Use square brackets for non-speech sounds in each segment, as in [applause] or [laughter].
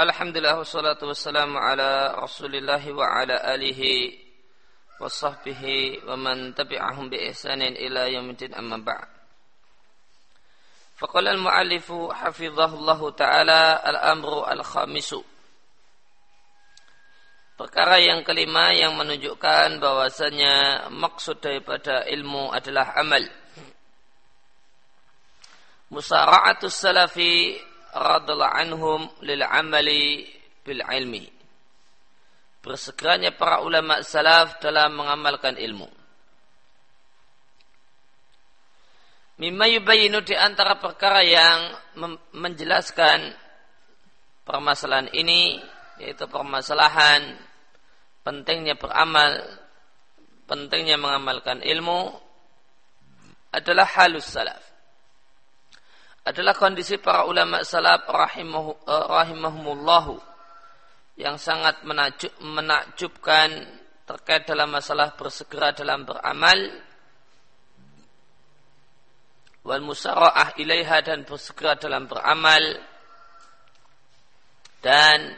Alhamdulillah wassalatu wassalamu ala rasulillah wa ala alihi wa sahbihi wa man tabi'ahum bi ihsanin ila yaumil amma ba'd. Faqala al-mu'allifu hafizahullahu ta'ala al-amru al-khamisu. Perkara yang kelima yang menunjukkan bahwasanya maksud daripada ilmu adalah amal. Musara'atus salafi radhiallahu anhum lil amali bil ilmi. Bersegeranya para ulama salaf dalam mengamalkan ilmu. Mimma yubayinu di antara perkara yang menjelaskan permasalahan ini yaitu permasalahan pentingnya beramal, pentingnya mengamalkan ilmu adalah halus salaf adalah kondisi para ulama salaf rahimahu, uh, rahimahumullahu yang sangat menakjub, menakjubkan terkait dalam masalah bersegera dalam beramal wal musara'ah ilaiha dan bersegera dalam beramal dan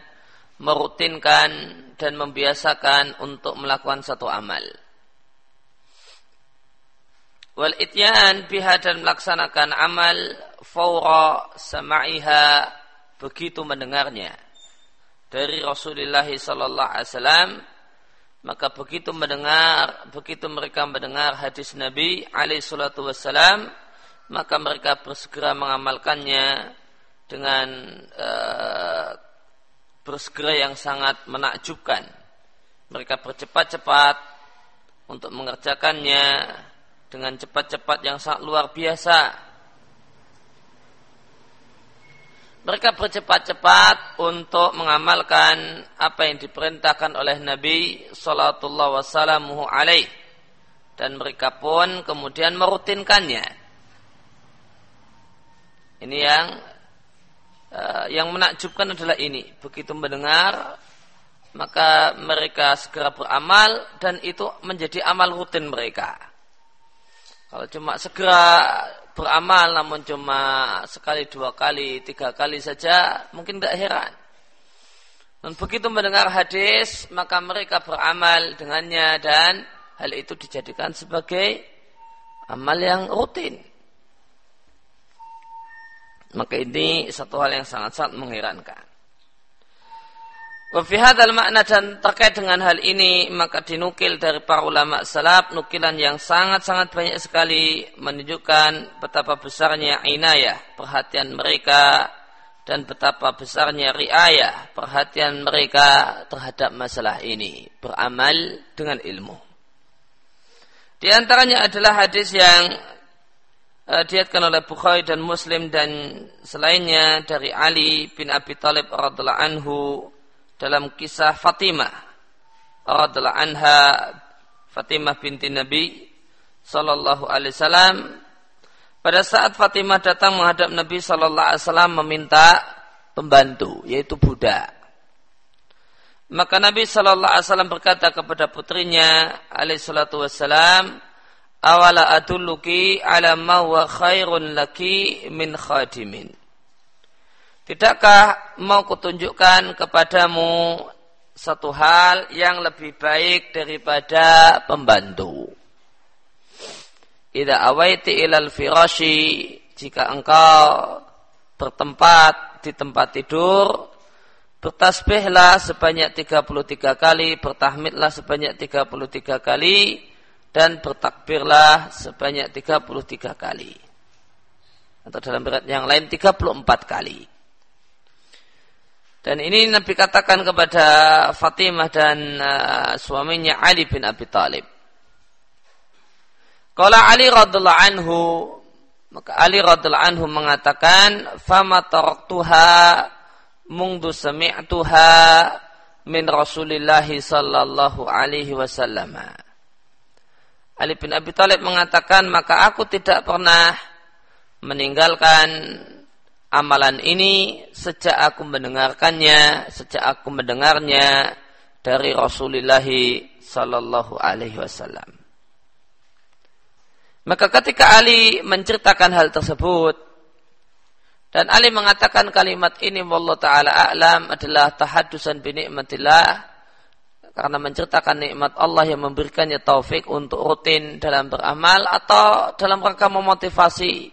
merutinkan dan membiasakan untuk melakukan satu amal wal ityan biha dan melaksanakan amal faura sama'iha begitu mendengarnya. Dari Rasulullah sallallahu alaihi wasallam maka begitu mendengar begitu mereka mendengar hadis Nabi alaihi salatu wasallam maka mereka bersegera mengamalkannya dengan uh, bersegera yang sangat menakjubkan. Mereka bercepat-cepat untuk mengerjakannya dengan cepat-cepat yang sangat luar biasa. Mereka bercepat-cepat untuk mengamalkan apa yang diperintahkan oleh Nabi Sallallahu Wasallam alaih dan mereka pun kemudian merutinkannya. Ini yang uh, yang menakjubkan adalah ini. Begitu mendengar maka mereka segera beramal dan itu menjadi amal rutin mereka. Kalau cuma segera beramal namun cuma sekali, dua kali, tiga kali saja mungkin tidak heran. Dan begitu mendengar hadis maka mereka beramal dengannya dan hal itu dijadikan sebagai amal yang rutin. Maka ini satu hal yang sangat-sangat mengherankan. Wafihadal makna dan terkait dengan hal ini maka dinukil dari para ulama salaf nukilan yang sangat-sangat banyak sekali menunjukkan betapa besarnya inayah perhatian mereka dan betapa besarnya riayah perhatian mereka terhadap masalah ini beramal dengan ilmu. Di antaranya adalah hadis yang uh, diatkan oleh Bukhari dan Muslim dan selainnya dari Ali bin Abi Thalib radhiallahu anhu dalam kisah Fatimah radhiallahu anha. Fatimah binti Nabi sallallahu alaihi wasallam. Pada saat Fatimah datang menghadap Nabi sallallahu alaihi wasallam meminta pembantu yaitu budak. Maka Nabi sallallahu alaihi wasallam berkata kepada putrinya alaihi salatu wasallam awala adulluki ala ma wa khairun laki min khadimin Tidakkah mau kutunjukkan kepadamu satu hal yang lebih baik daripada pembantu? Ida awaiti ilal firashi jika engkau bertempat di tempat tidur bertasbihlah sebanyak 33 kali, bertahmidlah sebanyak 33 kali dan bertakbirlah sebanyak 33 kali. Atau dalam berat yang lain 34 kali. Dan ini Nabi katakan kepada Fatimah dan uh, suaminya Ali bin Abi Thalib. Kalau Ali radhiallahu anhu maka Ali radhiallahu anhu mengatakan fama taraktuha mungdu sami'tuha min Rasulillah sallallahu alaihi wasallam. Ali bin Abi Thalib mengatakan maka aku tidak pernah meninggalkan amalan ini sejak aku mendengarkannya, sejak aku mendengarnya dari Rasulullah sallallahu alaihi wasallam. Maka ketika Ali menceritakan hal tersebut, Dan Ali mengatakan kalimat ini wallahu taala a'lam adalah tahadusan bi nikmatillah karena menceritakan nikmat Allah yang memberikannya taufik untuk rutin dalam beramal atau dalam rangka memotivasi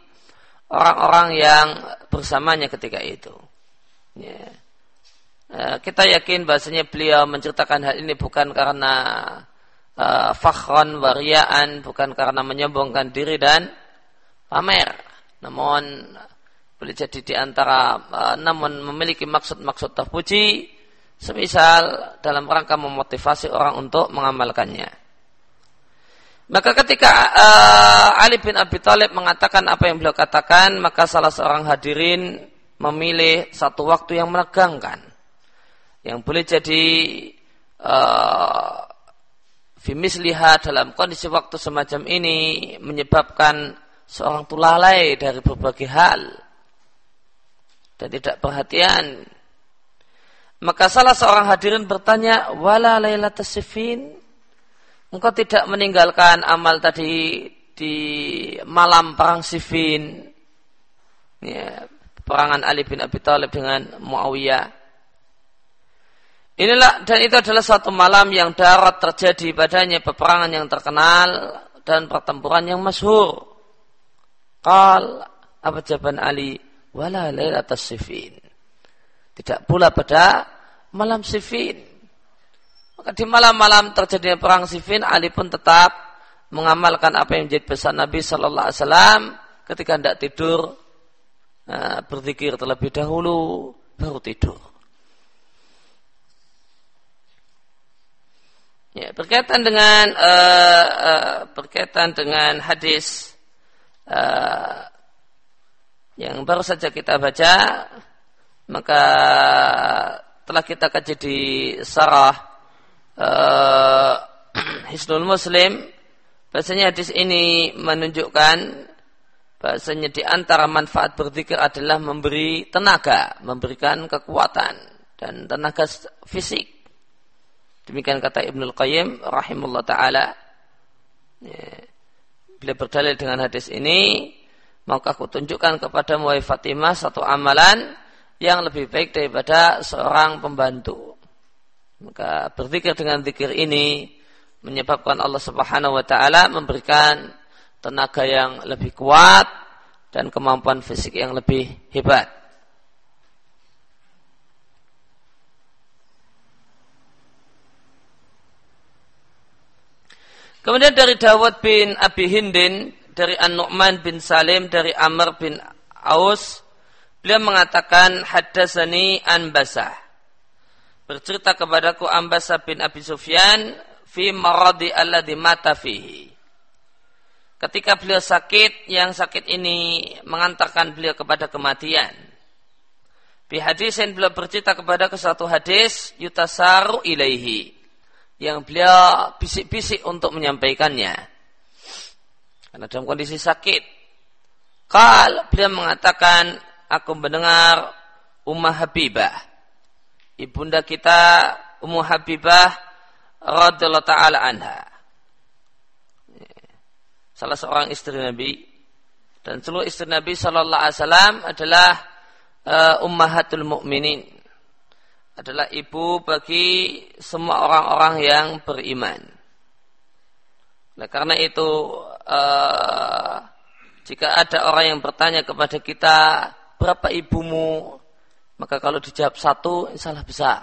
orang-orang yang bersamanya ketika itu. Ya. Eh, kita yakin bahasanya beliau menceritakan hal ini bukan karena uh, fakhron wariaan, bukan karena menyombongkan diri dan pamer. Namun boleh jadi di antara uh, namun memiliki maksud-maksud terpuji semisal dalam rangka memotivasi orang untuk mengamalkannya. Maka ketika uh, Ali bin Abi Thalib mengatakan apa yang beliau katakan, maka salah seorang hadirin memilih satu waktu yang menegangkan. Yang boleh jadi uh, lihat dalam kondisi waktu semacam ini menyebabkan seorang tulalai dari berbagai hal dan tidak perhatian. Maka salah seorang hadirin bertanya, "Wala lailatas sifin?" Engkau tidak meninggalkan amal tadi di malam perang Sifin. Ya, perangan Ali bin Abi Thalib dengan Muawiyah. Inilah dan itu adalah satu malam yang darat terjadi padanya peperangan yang terkenal dan pertempuran yang masyhur. Qal apa jawaban Ali? wala lailatas sifin. Tidak pula pada malam sifin. Maka di malam-malam terjadi perang sifin, Ali pun tetap mengamalkan apa yang menjadi pesan Nabi Sallallahu Alaihi Wasallam ketika hendak tidur nah, berzikir terlebih dahulu baru tidur. Ya, berkaitan dengan uh, uh, berkaitan dengan hadis uh, yang baru saja kita baca maka telah kita kaji di sarah uh, [clears throat] Hisnul Muslim bahasanya hadis ini menunjukkan bahasanya di antara manfaat berzikir adalah memberi tenaga, memberikan kekuatan dan tenaga fisik. Demikian kata Ibnul Qayyim rahimullah taala. Ya. Bila berdalil dengan hadis ini, maka aku tunjukkan kepada Muay Fatimah satu amalan yang lebih baik daripada seorang pembantu. Maka berzikir dengan zikir ini menyebabkan Allah Subhanahu wa taala memberikan tenaga yang lebih kuat dan kemampuan fisik yang lebih hebat. Kemudian dari Dawud bin Abi Hindin dari An-Nu'man bin Salim dari Amr bin Aus beliau mengatakan haddatsani Anbasah bercerita kepadaku Ambasa bin Abi Sufyan fi maradi alladhi mata fihi ketika beliau sakit yang sakit ini mengantarkan beliau kepada kematian Bi hadisin beliau bercerita kepada ke satu hadis yutasaru ilaihi yang beliau bisik-bisik untuk menyampaikannya. Karena dalam kondisi sakit. Kal beliau mengatakan, aku mendengar Ummah Habibah. Ibunda kita Ummah Habibah radhiyallahu taala anha. Salah seorang istri Nabi dan seluruh istri Nabi sallallahu alaihi wasallam adalah uh, ummahatul mukminin. Adalah ibu bagi semua orang-orang yang beriman. Nah, karena itu uh, jika ada orang yang bertanya kepada kita berapa ibumu, maka kalau dijawab satu, salah besar.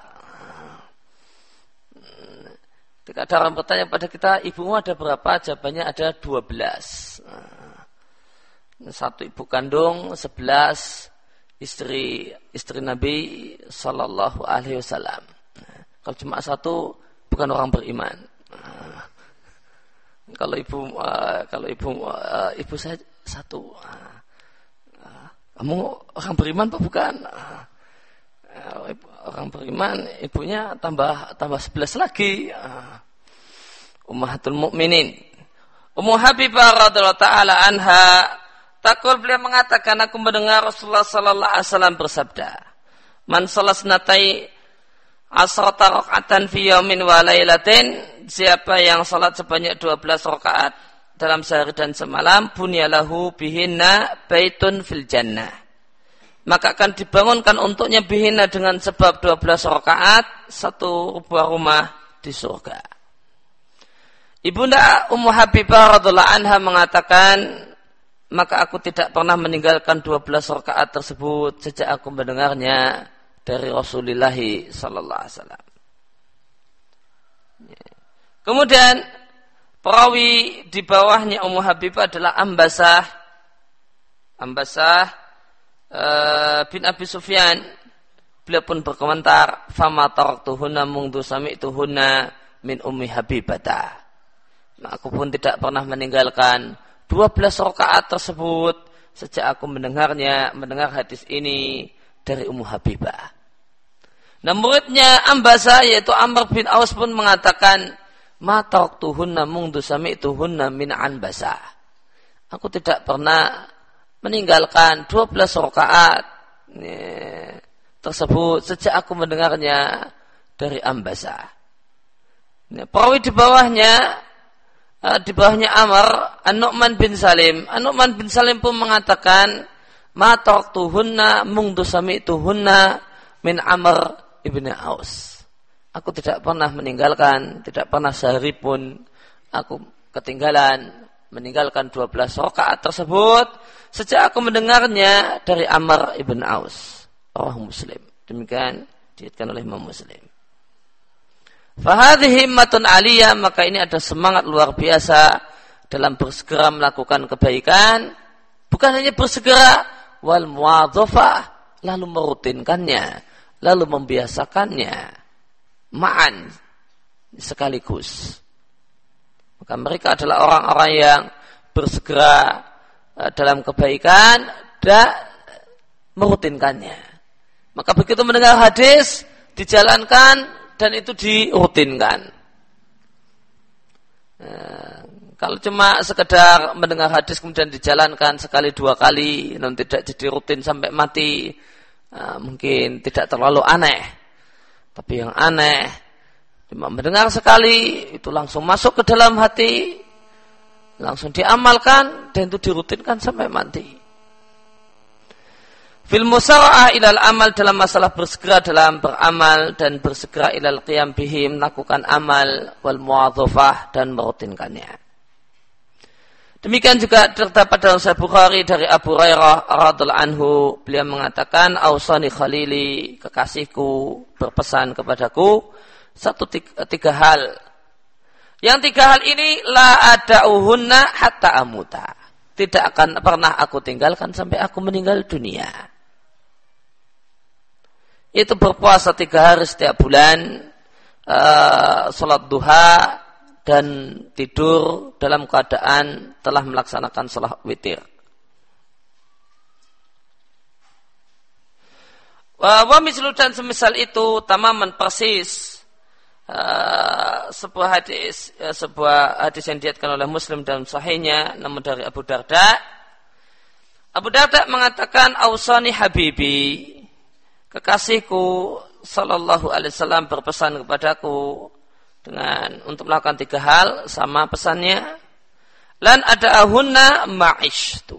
Jika ada orang bertanya kepada kita, ibumu ada berapa? Jawabannya ada dua belas. Satu ibu kandung, sebelas istri istri Nabi Sallallahu Alaihi Wasallam. Kalau cuma satu, bukan orang beriman. Kalau ibu uh, kalau ibu uh, ibu saya satu. Kamu orang beriman apa bukan? Orang beriman ibunya tambah tambah sebelas lagi. Uh, Ummahatul mukminin. Ummu Habibah radhiyallahu taala anha takul beliau mengatakan aku mendengar Rasulullah sallallahu alaihi wasallam bersabda, "Man salasnatai asrata rakaatan fi yaumin wa lailatin siapa yang salat sebanyak 12 rakaat dalam sehari dan semalam bunyalahu bihinna baitun fil jannah maka akan dibangunkan untuknya bihina dengan sebab 12 rakaat satu buah rumah di surga. Ibunda Ummu Habibah radhiallahu anha mengatakan maka aku tidak pernah meninggalkan 12 rakaat tersebut sejak aku mendengarnya dari Rasulullah sallallahu alaihi wasallam. Kemudian perawi di bawahnya Ummu Habibah adalah Ambasah Ambasah bin Abi Sufyan beliau pun berkomentar fama taraktuhunna mungdu sami'tuhunna min ummi habibata nah, aku pun tidak pernah meninggalkan 12 rakaat tersebut sejak aku mendengarnya mendengar hadis ini dari Ummu Habibah Nah muridnya Ambasa yaitu Amr bin Aus pun mengatakan Ma taraktuhunna mungdu sami'tuhunna min anbasa. Aku tidak pernah meninggalkan 12 rakaat tersebut sejak aku mendengarnya dari Ambasa. Ini, perawi di bawahnya eh, di bawahnya Amr An-Nu'man bin Salim. An-Nu'man bin Salim pun mengatakan ma taraktuhunna mungdu sami'tuhunna min Amr ibn Aus. Aku tidak pernah meninggalkan, tidak pernah sehari pun aku ketinggalan meninggalkan 12 rakaat tersebut sejak aku mendengarnya dari Amr ibn Aus. Allah Muslim. Demikian diatkan oleh Imam Muslim. Fahadhi himmatun aliyah, maka ini ada semangat luar biasa dalam bersegera melakukan kebaikan. Bukan hanya bersegera, wal muadzafah, lalu merutinkannya, lalu membiasakannya ma'an sekaligus. Maka mereka adalah orang-orang yang bersegera e, dalam kebaikan dan merutinkannya. Maka begitu mendengar hadis dijalankan dan itu dirutinkan. E, kalau cuma sekedar mendengar hadis kemudian dijalankan sekali dua kali, non tidak jadi rutin sampai mati, e, mungkin tidak terlalu aneh. Tapi yang aneh, cuma mendengar sekali, itu langsung masuk ke dalam hati, langsung diamalkan, dan itu dirutinkan sampai mati. Fil musara'ah ilal amal dalam masalah bersegera dalam beramal dan bersegera ilal qiyam bihim melakukan amal wal muadzafah dan merutinkannya. Demikian juga terdapat dalam Sahih Bukhari dari Abu Hurairah radhiallahu anhu beliau mengatakan ausani khalili kekasihku berpesan kepadaku satu tiga, tiga hal. Yang tiga hal ini la ada uhunna hatta amuta. Tidak akan pernah aku tinggalkan sampai aku meninggal dunia. Itu berpuasa tiga hari setiap bulan, uh, sholat duha, dan tidur dalam keadaan telah melaksanakan sholat witir. Wa mislu dan semisal itu tamaman persis uh, sebuah hadis uh, sebuah hadis yang diatkan oleh Muslim dalam sahihnya namun dari Abu Darda. Abu Darda mengatakan ausani habibi kekasihku sallallahu alaihi wasallam berpesan kepadaku dengan untuk melakukan tiga hal sama pesannya lan ada ahunna ma'ish tu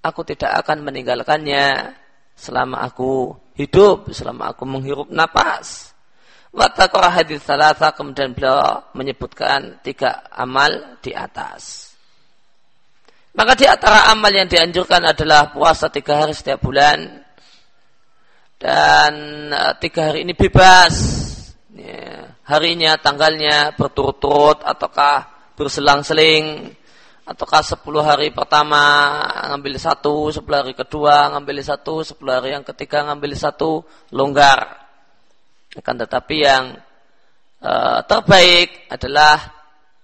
aku tidak akan meninggalkannya selama aku hidup selama aku menghirup napas Watakora hadis salasa kemudian beliau menyebutkan tiga amal di atas. Maka di antara amal yang dianjurkan adalah puasa tiga hari setiap bulan dan uh, tiga hari ini bebas. Ya harinya, tanggalnya berturut-turut ataukah berselang-seling ataukah 10 hari pertama ngambil satu, 10 hari kedua ngambil satu, 10 hari yang ketiga ngambil satu, longgar. Akan tetapi yang uh, terbaik adalah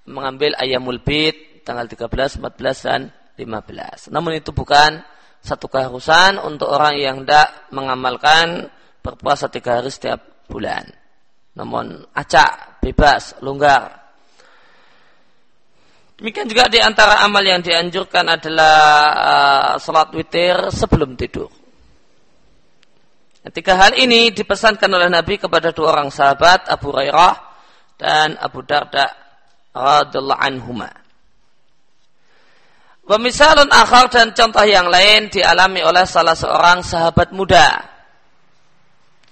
mengambil ayamul bid tanggal 13, 14 dan 15. Namun itu bukan satu keharusan untuk orang yang tidak mengamalkan berpuasa tiga hari setiap bulan namun acak, bebas, longgar. Demikian juga di antara amal yang dianjurkan adalah uh, salat witir sebelum tidur. Tiga hal ini dipesankan oleh Nabi kepada dua orang sahabat Abu Hurairah dan Abu Darda radhiallahu anhuma. Wamisalun akhar dan contoh yang lain dialami oleh salah seorang sahabat muda.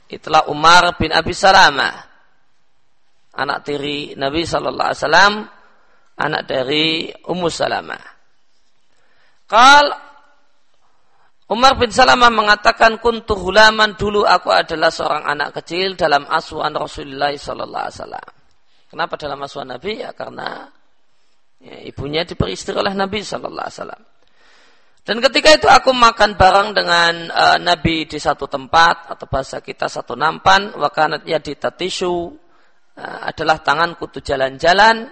Itulah Umar bin Abi Salamah. Anak tiri Nabi Sallallahu Alaihi Wasallam. Anak dari Ummu Salamah. Kal Umar bin Salamah mengatakan kuntu hulaman dulu aku adalah seorang anak kecil dalam asuhan Rasulullah sallallahu alaihi wasallam. Kenapa dalam asuhan Nabi? Ya karena Ya, ibunya diperistri oleh Nabi Shallallahu Alaihi Wasallam. Dan ketika itu aku makan bareng dengan uh, Nabi di satu tempat atau bahasa kita satu nampan, wakanat ya di tisu uh, adalah tanganku tuh jalan-jalan,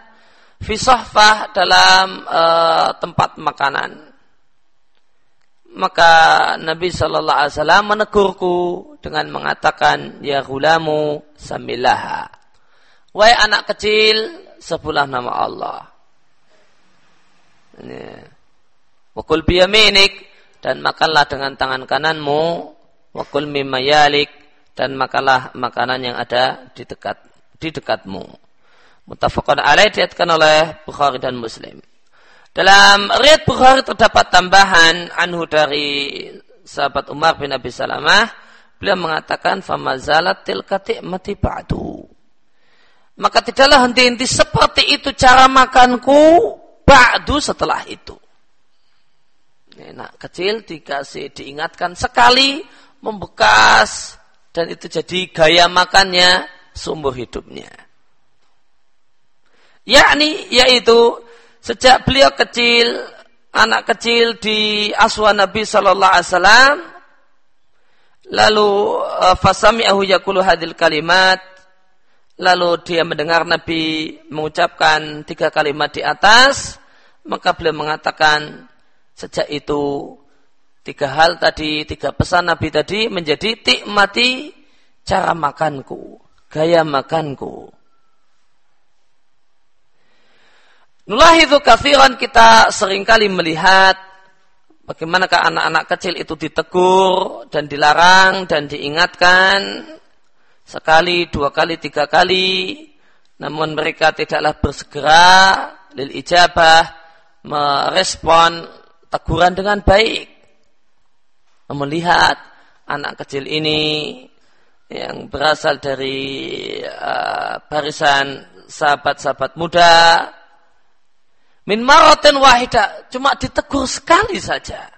fisahfah dalam uh, tempat makanan. Maka Nabi Shallallahu Alaihi Wasallam menegurku dengan mengatakan, ya gulamu samilaha. Wahai anak kecil, sebelah nama Allah. Wakul biyaminik dan makanlah dengan tangan kananmu. Wakul mimayalik dan makanlah makanan yang ada di dekat di dekatmu. Mutafakun alaih diatkan oleh Bukhari dan Muslim. Dalam riat Bukhari terdapat tambahan anhu dari sahabat Umar bin Abi Salamah. Beliau mengatakan famazalat tilkati mati ba'du. Maka tidaklah henti-henti seperti itu cara makanku ba'du setelah itu. Nah, kecil dikasih diingatkan sekali membekas dan itu jadi gaya makannya sumber hidupnya. Yakni yaitu sejak beliau kecil anak kecil di aswa Nabi Shallallahu Alaihi Wasallam lalu uh, fasami ahu yakulu hadil kalimat lalu dia mendengar Nabi mengucapkan tiga kalimat di atas, maka beliau mengatakan sejak itu tiga hal tadi, tiga pesan Nabi tadi menjadi tikmati cara makanku, gaya makanku. Nulah itu kafiran kita sering kali melihat bagaimanakah anak-anak kecil itu ditegur dan dilarang dan diingatkan sekali, dua kali, tiga kali, namun mereka tidaklah bersegera lil ijabah merespon teguran dengan baik. Melihat anak kecil ini yang berasal dari uh, barisan sahabat-sahabat muda min marotin wahida. Cuma ditegur sekali saja.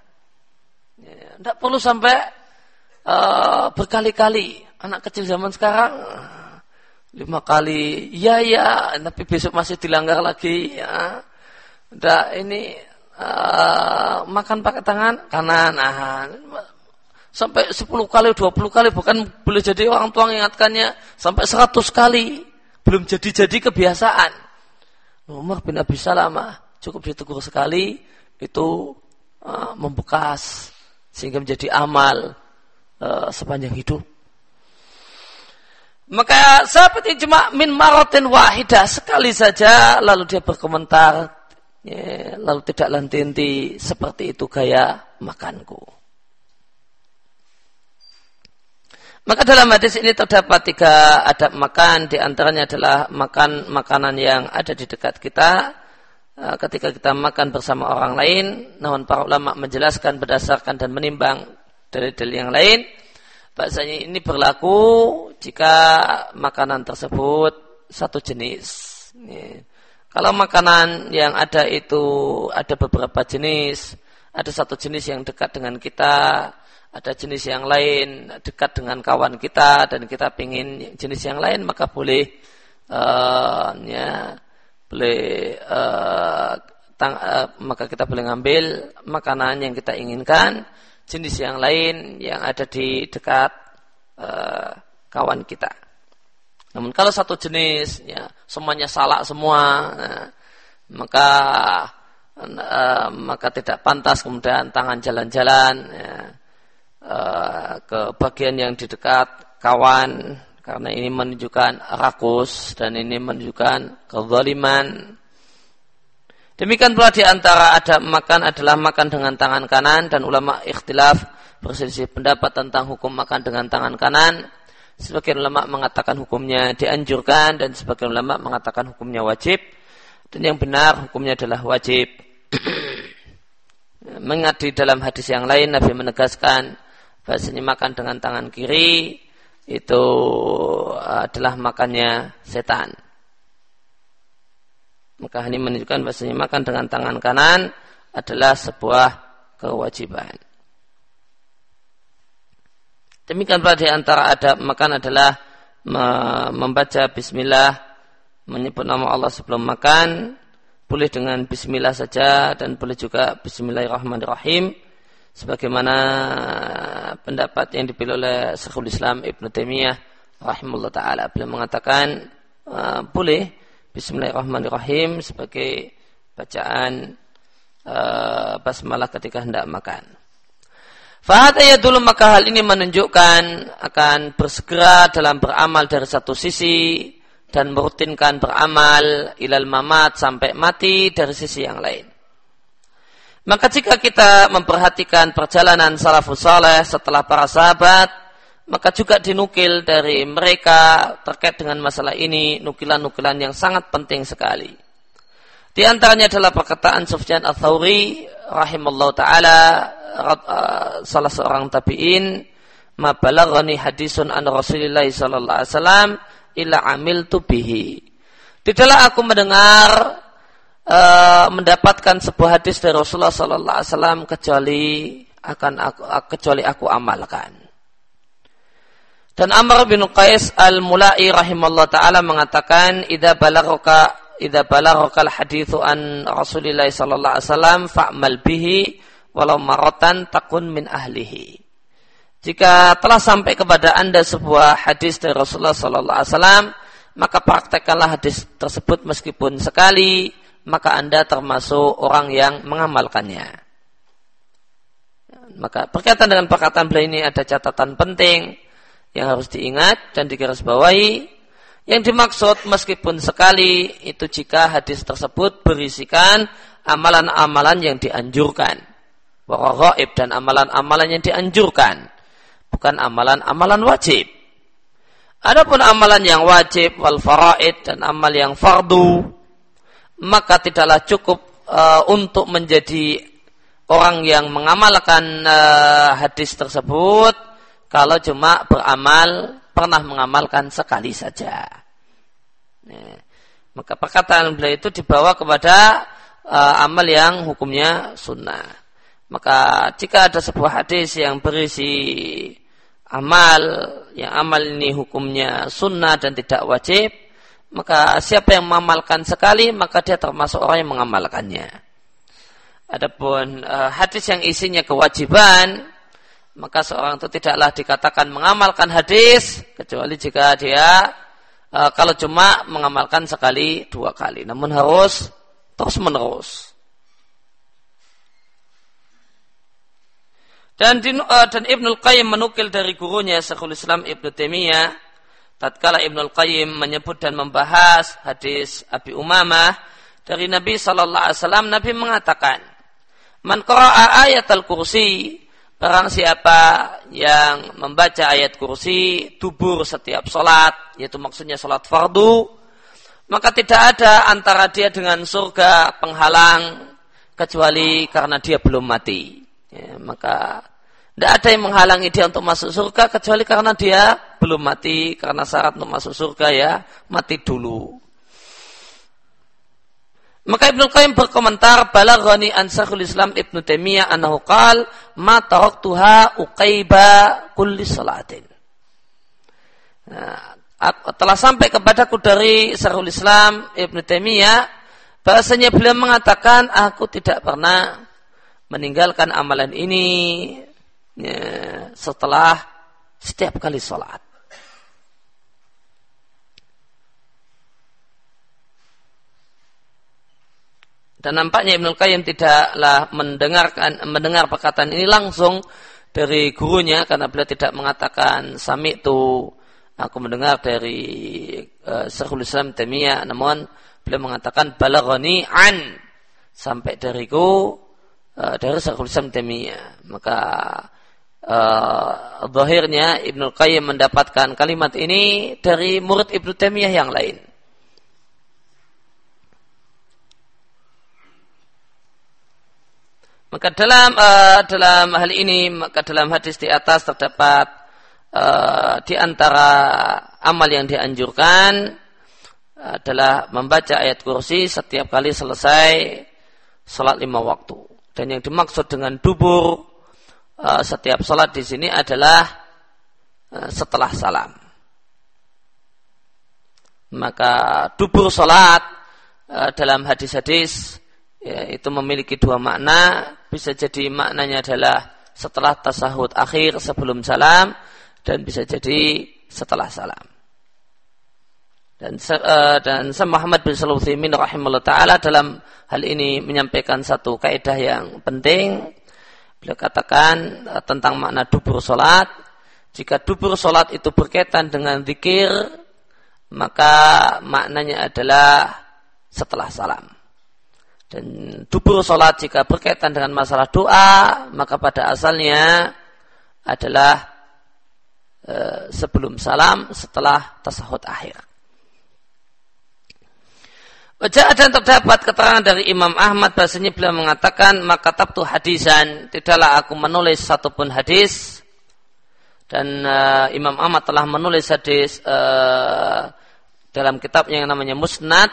tidak perlu sampai uh, berkali-kali. Anak kecil zaman sekarang lima kali. Ya ya tapi besok masih dilanggar lagi ya. Udah ini uh, makan pakai tangan kanan. Nah, sampai sepuluh kali dua puluh kali bukan boleh jadi orang tua mengingatkannya sampai seratus kali. Belum jadi-jadi kebiasaan Umar bin Abi Salamah cukup ditegur sekali itu uh, membekas sehingga menjadi amal uh, sepanjang hidup maka sahabat cuma min marotin wahidah sekali saja lalu dia berkomentar ya, lalu tidak lantinti seperti itu gaya makanku. Maka dalam hadis ini terdapat tiga adab makan, di antaranya adalah makan makanan yang ada di dekat kita eh, ketika kita makan bersama orang lain. Namun para ulama menjelaskan berdasarkan dan menimbang dari dalil yang lain bahasanya ini berlaku jika makanan tersebut satu jenis. Kalau makanan yang ada itu ada beberapa jenis, ada satu jenis yang dekat dengan kita, ada jenis yang lain dekat dengan kawan kita dan kita ingin jenis yang lain maka boleh uh, ya boleh uh, tang, uh, maka kita boleh ngambil makanan yang kita inginkan jenis yang lain yang ada di dekat uh, kawan kita. Namun kalau satu jenis, ya, semuanya salah semua, nah, maka uh, maka tidak pantas kemudian tangan jalan-jalan ya, uh, ke bagian yang di dekat kawan karena ini menunjukkan rakus dan ini menunjukkan kezaliman Demikian pula di antara ada makan adalah makan dengan tangan kanan dan ulama ikhtilaf berselisih pendapat tentang hukum makan dengan tangan kanan. Sebagian ulama mengatakan hukumnya dianjurkan dan sebagian ulama mengatakan hukumnya wajib. Dan yang benar hukumnya adalah wajib. [clears throat] Mengingat di dalam hadis yang lain Nabi menegaskan bahasanya makan dengan tangan kiri itu adalah makannya setan. Maka ini menunjukkan bahasanya makan dengan tangan kanan adalah sebuah kewajiban. Demikian pula di antara adab makan adalah membaca bismillah, menyebut nama Allah sebelum makan, boleh dengan bismillah saja dan boleh juga bismillahirrahmanirrahim sebagaimana pendapat yang dipilih oleh Syekhul Islam Ibn Taimiyah rahimahullah taala beliau mengatakan uh, boleh bismillahirrahmanirrahim sebagai bacaan uh, basmalah ketika hendak makan. Fahad ayat dulu maka hal ini menunjukkan akan bersegera dalam beramal dari satu sisi dan merutinkan beramal ilal mamat sampai mati dari sisi yang lain. Maka jika kita memperhatikan perjalanan salafus saleh setelah para sahabat, maka juga dinukil dari mereka terkait dengan masalah ini nukilan-nukilan yang sangat penting sekali. Di antaranya adalah perkataan Sufyan al-Thawri rahimallahu taala uh, salah seorang tabi'in ma balaghani hadisun an Rasulillah sallallahu alaihi wasallam illa amil bihi. Tidaklah aku mendengar uh, mendapatkan sebuah hadis dari Rasulullah sallallahu alaihi wasallam kecuali akan aku kecuali aku amalkan. Dan Amr bin Qais al-Mulai rahimallahu taala mengatakan idza balaghaka idza balaghaka al-haditsu an Rasulillah sallallahu alaihi wasallam fa'mal bihi walau marotan takun min ahlihi. Jika telah sampai kepada anda sebuah hadis dari Rasulullah Sallallahu Alaihi Wasallam, maka praktekkanlah hadis tersebut meskipun sekali, maka anda termasuk orang yang mengamalkannya. Maka berkaitan dengan perkataan beliau ini ada catatan penting yang harus diingat dan digarisbawahi. Yang dimaksud meskipun sekali itu jika hadis tersebut berisikan amalan-amalan yang dianjurkan Waragaib dan amalan-amalan yang dianjurkan. Bukan amalan-amalan wajib. Adapun amalan yang wajib wal faraid dan amal yang fardu maka tidaklah cukup uh, untuk menjadi orang yang mengamalkan uh, hadis tersebut kalau cuma beramal pernah mengamalkan sekali saja. Nah, maka perkataan beliau itu dibawa kepada uh, amal yang hukumnya sunnah. Maka jika ada sebuah hadis yang berisi amal, yang amal ini hukumnya sunnah dan tidak wajib, maka siapa yang mengamalkan sekali, maka dia termasuk orang yang mengamalkannya. Adapun uh, hadis yang isinya kewajiban, maka seorang itu tidaklah dikatakan mengamalkan hadis, kecuali jika dia uh, kalau cuma mengamalkan sekali dua kali, namun harus terus menerus. Dan, uh, dan Ibnul Qayyim menukil dari gurunya Syekhul Islam Ibnu Taimiyah tatkala Ibnul Qayyim menyebut dan membahas hadis Abi Umamah dari Nabi sallallahu alaihi wasallam Nabi mengatakan Man qara'a ayat al-kursi Barang siapa yang membaca ayat kursi Dubur setiap solat Yaitu maksudnya solat fardu Maka tidak ada antara dia dengan surga penghalang Kecuali karena dia belum mati. Ya, maka tidak ada yang menghalangi dia untuk masuk surga kecuali karena dia belum mati karena syarat untuk masuk surga ya mati dulu. Maka Ibnu Qayyim berkomentar balaghani an Islam Ibnu Taimiyah annahu qal ma taraktuha uqaiba kulli salatin. Nah, telah sampai kepadaku dari Syekhul Islam Ibnu Taimiyah bahasanya beliau mengatakan aku tidak pernah meninggalkan amalan ini ya, setelah setiap kali sholat. Dan nampaknya Ibnu Qayyim tidaklah mendengarkan mendengar perkataan ini langsung dari gurunya karena beliau tidak mengatakan sami itu aku mendengar dari uh, Syekhul Islam Temia namun beliau mengatakan balaghani an sampai dariku uh, dari Syekhul Islam Taimiyah. Maka uh, zahirnya Ibnu Qayyim mendapatkan kalimat ini dari murid Ibnu Taimiyah yang lain. Maka dalam uh, dalam hal ini maka dalam hadis di atas terdapat uh, di antara amal yang dianjurkan adalah membaca ayat kursi setiap kali selesai salat lima waktu. Dan yang dimaksud dengan dubur uh, setiap salat di sini adalah uh, setelah salam. Maka dubur salat uh, dalam hadis-hadis ya, itu memiliki dua makna. Bisa jadi maknanya adalah setelah tasahud akhir sebelum salam dan bisa jadi setelah salam. Dan uh, dan Muhammad bin Sulaiman rahimahullah taala dalam hal ini menyampaikan satu kaidah yang penting. Beliau katakan uh, tentang makna dubur solat. Jika dubur solat itu berkaitan dengan zikir, maka maknanya adalah setelah salam. Dan dubur solat jika berkaitan dengan masalah doa, maka pada asalnya adalah uh, sebelum salam setelah tasahud akhir. Wajah dan terdapat keterangan dari Imam Ahmad bahasanya beliau mengatakan maka tabtu hadisan. Tidaklah aku menulis satupun hadis. Dan uh, Imam Ahmad telah menulis hadis uh, dalam kitabnya yang namanya Musnad.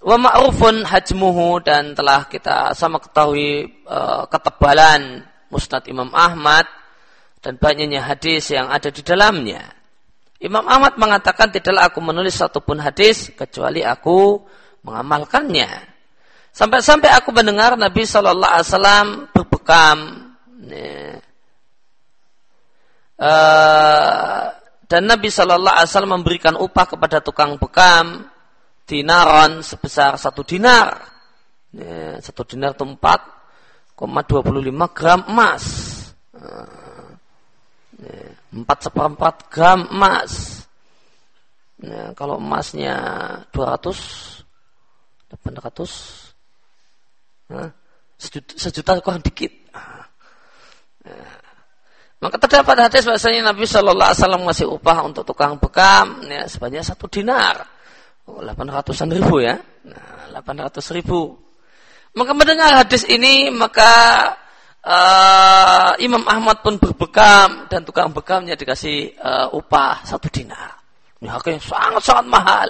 Wa ma'rufun hajmuhu dan telah kita sama ketahui uh, ketebalan Musnad Imam Ahmad dan banyaknya hadis yang ada di dalamnya. Imam Ahmad mengatakan tidaklah aku menulis satupun hadis kecuali aku mengamalkannya. Sampai-sampai aku mendengar Nabi Shallallahu Alaihi Wasallam berbekam. Uh, dan Nabi Shallallahu Alaihi Wasallam memberikan upah kepada tukang bekam dinaron sebesar satu dinar. satu dinar itu 4,25 gram emas. Empat seperempat gram emas. Nah, kalau emasnya 200, 800, nah, sejuta, sejuta kurang dikit. Nah, maka terdapat hadis bahasanya Nabi Shallallahu Alaihi Wasallam ngasih upah untuk tukang bekam ya, sebanyak satu dinar. Oh, 800 ribu ya. Nah, 800 ribu. Maka mendengar hadis ini maka uh, Imam Ahmad pun berbekam dan tukang bekamnya dikasih uh, upah satu dinar. Ini harga yang sangat-sangat mahal.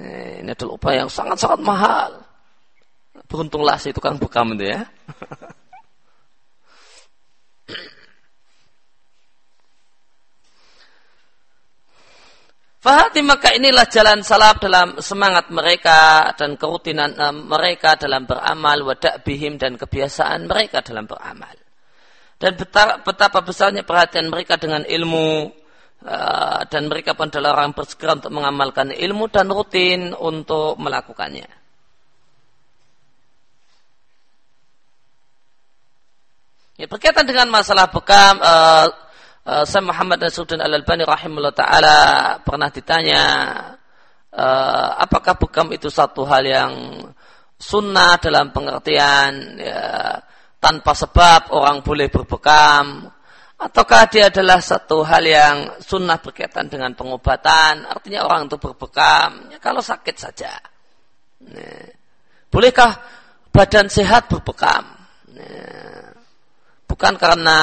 Ini adalah upah yang sangat-sangat mahal. Beruntunglah si tukang bekam itu ya. [laughs] Fahati maka inilah jalan salaf dalam semangat mereka dan kerutinan uh, mereka dalam beramal, wadak bihim dan kebiasaan mereka dalam beramal. Dan betapa, besarnya perhatian mereka dengan ilmu uh, dan mereka pun adalah orang bersegera untuk mengamalkan ilmu dan rutin untuk melakukannya. Ya, berkaitan dengan masalah bekam, uh, uh, Syekh Muhammad Nasruddin Al-Albani rahimahullah taala pernah ditanya uh, apakah bekam itu satu hal yang sunnah dalam pengertian ya, tanpa sebab orang boleh berbekam ataukah dia adalah satu hal yang sunnah berkaitan dengan pengobatan artinya orang itu berbekam ya, kalau sakit saja ya. bolehkah badan sehat berbekam ya bukan karena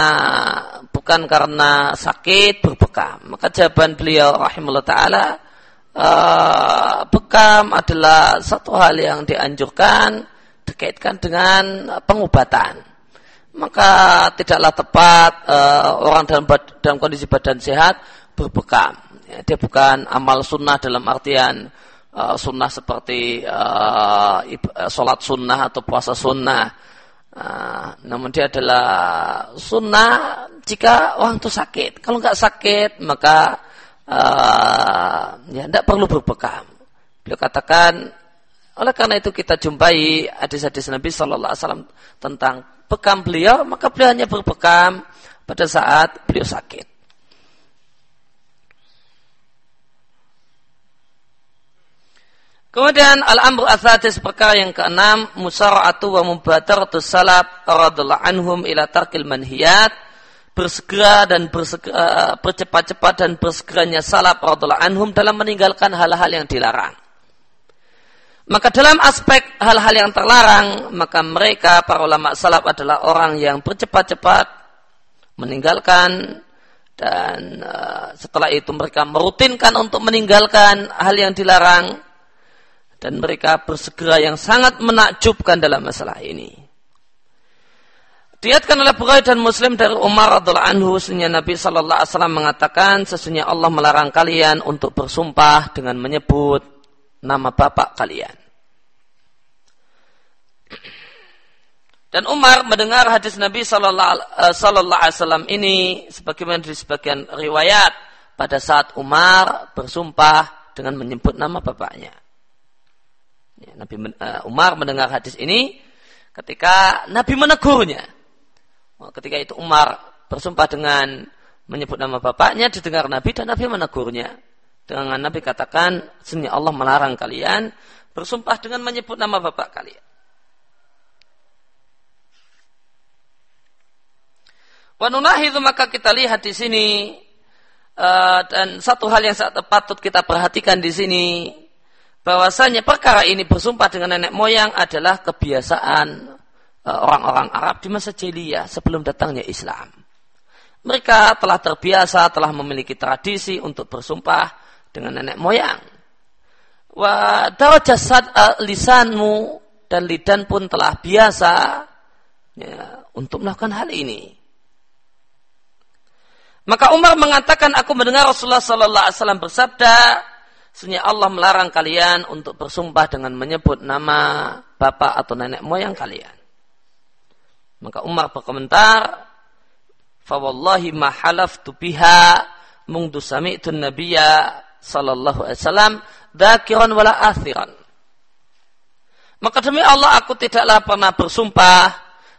bukan karena sakit berbekam. Maka jawaban beliau rahimahullah taala uh, bekam adalah satu hal yang dianjurkan dikaitkan dengan pengobatan. Maka tidaklah tepat uh, orang dalam dalam kondisi badan sehat berbekam. Ya, dia bukan amal sunnah dalam artian uh, sunnah seperti uh, sholat sunnah atau puasa sunnah Nah, namun dia adalah sunnah jika orang itu sakit. Kalau nggak sakit maka uh, ya tidak perlu berbekam. Beliau katakan oleh karena itu kita jumpai hadis-hadis Nabi Shallallahu Alaihi Wasallam tentang bekam beliau, maka beliau hanya berbekam pada saat beliau sakit. Kemudian al-amru asadis perkara yang keenam musara'atu wa mubadaratu salaf radhiyallahu anhum ila tarkil manhiyat bersegera dan bersegera, bercepat-cepat dan bersegeranya salaf radhiyallahu anhum dalam meninggalkan hal-hal yang dilarang. Maka dalam aspek hal-hal yang terlarang, maka mereka para ulama salaf adalah orang yang bercepat-cepat meninggalkan dan uh, setelah itu mereka merutinkan untuk meninggalkan hal yang dilarang dan mereka bersegera yang sangat menakjubkan dalam masalah ini. Diatkan oleh Bukhari dan Muslim dari Umar radhiallahu anhu, sesungguhnya Nabi Shallallahu Alaihi Wasallam mengatakan, sesungguhnya Allah melarang kalian untuk bersumpah dengan menyebut nama bapak kalian. Dan Umar mendengar hadis Nabi Shallallahu eh, Alaihi Wasallam ini, sebagaimana di sebagian riwayat, pada saat Umar bersumpah dengan menyebut nama bapaknya. Ya, Nabi uh, Umar mendengar hadis ini ketika Nabi menegurnya. Oh, ketika itu Umar bersumpah dengan menyebut nama bapaknya didengar Nabi dan Nabi menegurnya. Dengan Nabi katakan, sesungguhnya Allah melarang kalian bersumpah dengan menyebut nama bapak kalian. Wanunah itu maka kita lihat di sini uh, dan satu hal yang sangat patut kita perhatikan di sini bahwasanya perkara ini bersumpah dengan nenek moyang adalah kebiasaan e, orang-orang Arab di masa jahiliyah sebelum datangnya Islam. Mereka telah terbiasa, telah memiliki tradisi untuk bersumpah dengan nenek moyang. Wa jasad e, lisanmu dan lidan pun telah biasa ya, untuk melakukan hal ini. Maka Umar mengatakan, aku mendengar Rasulullah Sallallahu Alaihi Wasallam bersabda, Sesungguhnya Allah melarang kalian untuk bersumpah dengan menyebut nama bapak atau nenek moyang kalian. Maka Umar berkomentar, "Fawallahi ma halaftu biha mungdu sami'tu nabiyya sallallahu alaihi wasallam dzakiran wala athiran." Maka demi Allah aku tidaklah pernah bersumpah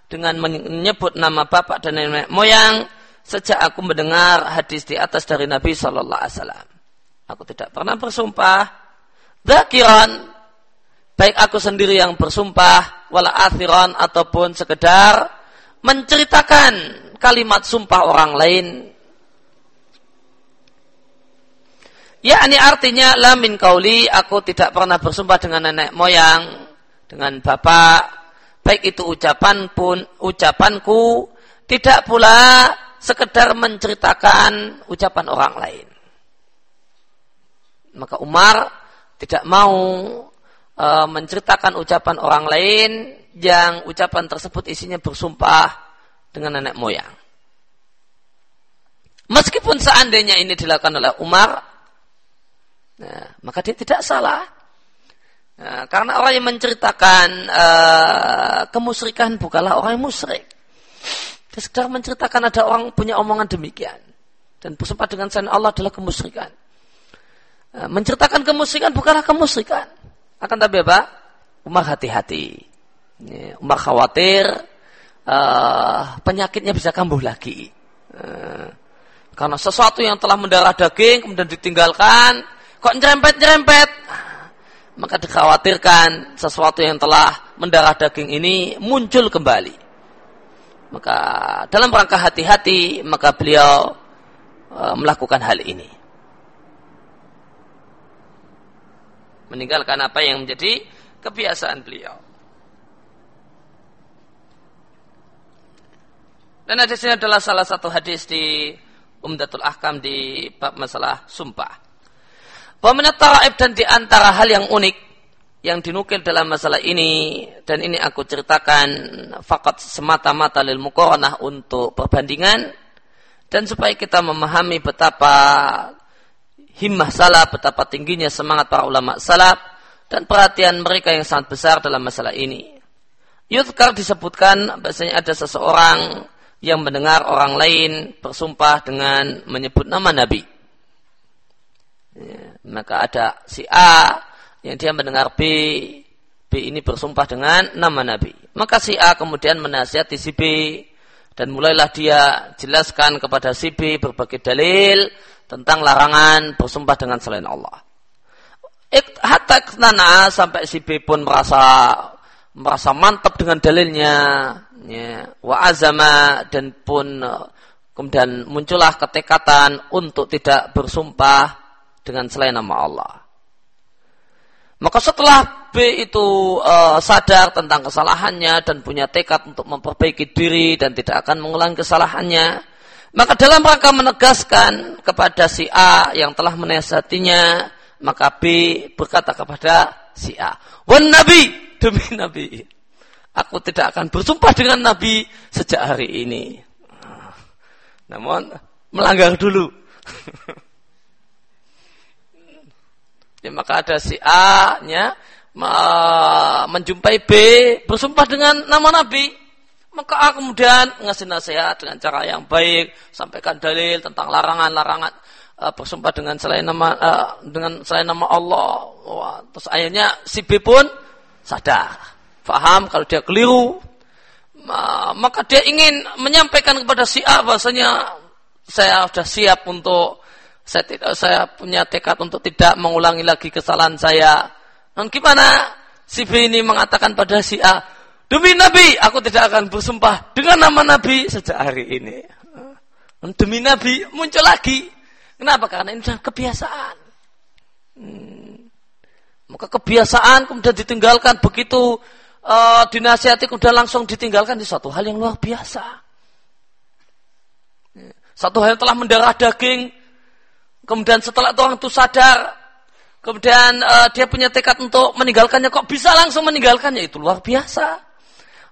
dengan menyebut nama bapak dan nenek moyang sejak aku mendengar hadis di atas dari Nabi sallallahu alaihi wasallam. Aku tidak pernah bersumpah. Dakiran. Baik aku sendiri yang bersumpah. Wala athiran ataupun sekedar menceritakan kalimat sumpah orang lain. Ya, ini artinya lamin kauli aku tidak pernah bersumpah dengan nenek moyang, dengan bapak, baik itu ucapan pun ucapanku, tidak pula sekedar menceritakan ucapan orang lain. Maka Umar tidak mau e, menceritakan ucapan orang lain yang ucapan tersebut isinya bersumpah dengan nenek moyang. Meskipun seandainya ini dilakukan oleh Umar, nah, maka dia tidak salah. Nah, karena orang yang menceritakan e, kemusyrikan bukanlah orang yang musyrik. Dia sekedar menceritakan ada orang punya omongan demikian. Dan bersumpah dengan sana Allah adalah kemusyrikan. Eh, menceritakan kemusyrikan bukanlah kemusyrikan. Akan tapi apa? Umar hati-hati. Umar khawatir uh, penyakitnya bisa kambuh lagi. Uh, karena sesuatu yang telah mendarah daging kemudian ditinggalkan, kok nyerempet-nyerempet. Maka dikhawatirkan sesuatu yang telah mendarah daging ini muncul kembali. Maka dalam rangka hati-hati, maka beliau uh, melakukan hal ini. Meninggalkan apa yang menjadi kebiasaan beliau. Dan hadis ini adalah salah satu hadis di Umdatul Ahkam di bab masalah sumpah. Peminat taraib dan di antara hal yang unik yang dinukil dalam masalah ini dan ini aku ceritakan fakat semata-mata lil mukoranah untuk perbandingan dan supaya kita memahami betapa himmah salaf, betapa tingginya semangat para ulama salaf dan perhatian mereka yang sangat besar dalam masalah ini. Yudhkar disebutkan bahasanya ada seseorang yang mendengar orang lain bersumpah dengan menyebut nama Nabi. Ya, maka ada si A yang dia mendengar B, B ini bersumpah dengan nama Nabi. Maka si A kemudian menasihati si B dan mulailah dia jelaskan kepada si B berbagai dalil tentang larangan bersumpah dengan selain Allah. Hatta nana sampai si B pun merasa merasa mantap dengan dalilnya, ya, wa azama dan pun kemudian muncullah ketekatan untuk tidak bersumpah dengan selain nama Allah. Maka setelah B itu uh, sadar tentang kesalahannya dan punya tekad untuk memperbaiki diri dan tidak akan mengulangi kesalahannya, maka dalam rangka menegaskan kepada si A yang telah menasihatinya, maka B berkata kepada si A, "Wan Nabi, demi Nabi, aku tidak akan bersumpah dengan Nabi sejak hari ini." Namun melanggar dulu. [laughs] ya, maka ada si A nya menjumpai B bersumpah dengan nama Nabi. Maka kemudian ngasih nasihat dengan cara yang baik, sampaikan dalil tentang larangan-larangan uh, bersumpah dengan selain nama uh, dengan selain nama Allah. Wah, terus akhirnya si B pun sadar, faham kalau dia keliru, maka dia ingin menyampaikan kepada si A bahasanya saya sudah siap untuk saya tidak saya punya tekad untuk tidak mengulangi lagi kesalahan saya. Dan gimana si B ini mengatakan pada si A, demi Nabi aku tidak akan bersumpah dengan nama Nabi sejak hari ini. Demi Nabi muncul lagi. Kenapa? Karena ini sudah kebiasaan. Hmm. Maka kebiasaan kemudian ditinggalkan begitu uh, dinasihati udah langsung ditinggalkan di suatu hal yang luar biasa. Satu hal yang telah mendarah daging, kemudian setelah itu orang itu sadar, kemudian uh, dia punya tekad untuk meninggalkannya, kok bisa langsung meninggalkannya? Itu luar biasa.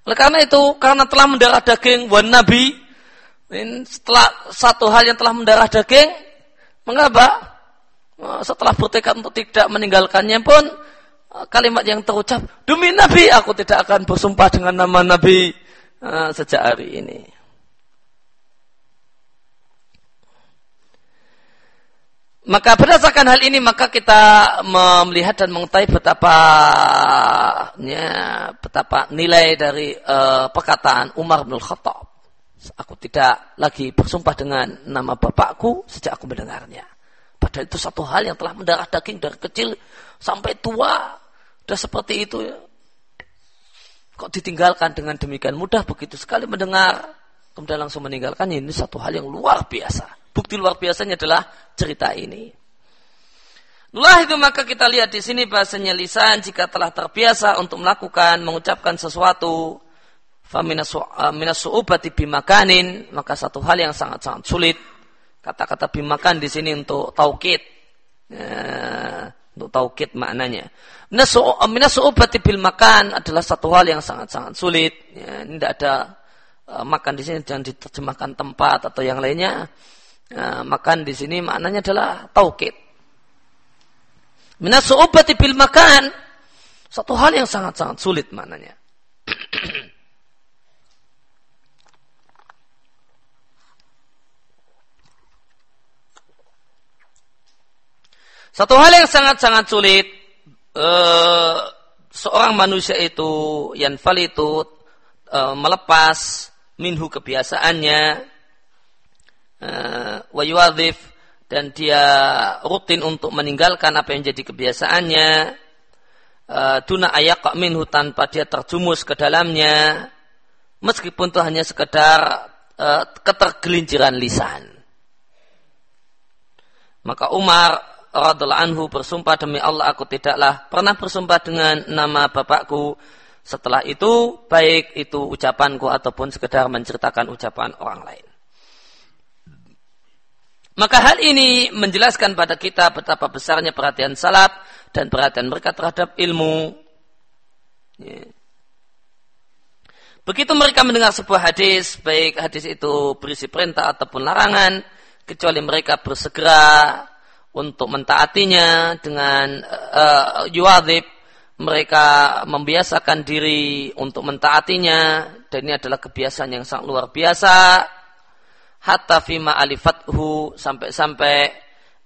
Oleh karena itu, karena telah mendarah daging wan nabi, setelah satu hal yang telah mendarah daging, mengapa? Setelah bertekad untuk tidak meninggalkannya pun, kalimat yang terucap demi Nabi aku tidak akan bersumpah dengan nama Nabi uh, sejak hari ini. Maka berdasarkan hal ini maka kita melihat dan mengetahui betapa ya, betapa nilai dari uh, perkataan Umar bin Khattab. Aku tidak lagi bersumpah dengan nama bapakku sejak aku mendengarnya. Padahal itu satu hal yang telah mendarah daging dari kecil sampai tua. Sudah seperti itu ya. Kok ditinggalkan dengan demikian mudah begitu sekali mendengar. Kemudian langsung meninggalkan ini satu hal yang luar biasa. Bukti luar biasanya adalah cerita ini. Lah itu maka kita lihat di sini bahasanya lisan jika telah terbiasa untuk melakukan mengucapkan sesuatu faminasu'ubati bimakanin maka satu hal yang sangat-sangat sulit kata-kata bimakan di sini untuk taukid ya, untuk taukid maknanya. Minasu'ubati bil makan adalah satu hal yang sangat-sangat sulit. Ya, ini tidak ada makan di sini jangan diterjemahkan tempat atau yang lainnya. Uh, makan di sini maknanya adalah taukid. Minasu'ubati bil makan satu hal yang sangat-sangat sulit maknanya. [clears throat] Satu hal yang sangat-sangat sulit uh, seorang manusia itu yang itu uh, melepas minhu kebiasaannya uh, wayuadif dan dia rutin untuk meninggalkan apa yang jadi kebiasaannya. Tuna ayak minhu tanpa dia terjumus ke dalamnya. Meskipun itu hanya sekedar uh, ketergelinciran lisan. Maka Umar radhiallahu anhu bersumpah demi Allah aku tidaklah pernah bersumpah dengan nama bapakku. Setelah itu baik itu ucapanku ataupun sekedar menceritakan ucapan orang lain. Maka hal ini menjelaskan pada kita betapa besarnya perhatian salaf dan perhatian mereka terhadap ilmu. Ya. Begitu mereka mendengar sebuah hadis, baik hadis itu berisi perintah ataupun larangan, kecuali mereka bersegera untuk mentaatinya dengan uh, yuadib mereka membiasakan diri untuk mentaatinya dan ini adalah kebiasaan yang sangat luar biasa hatta fima alifathu sampai-sampai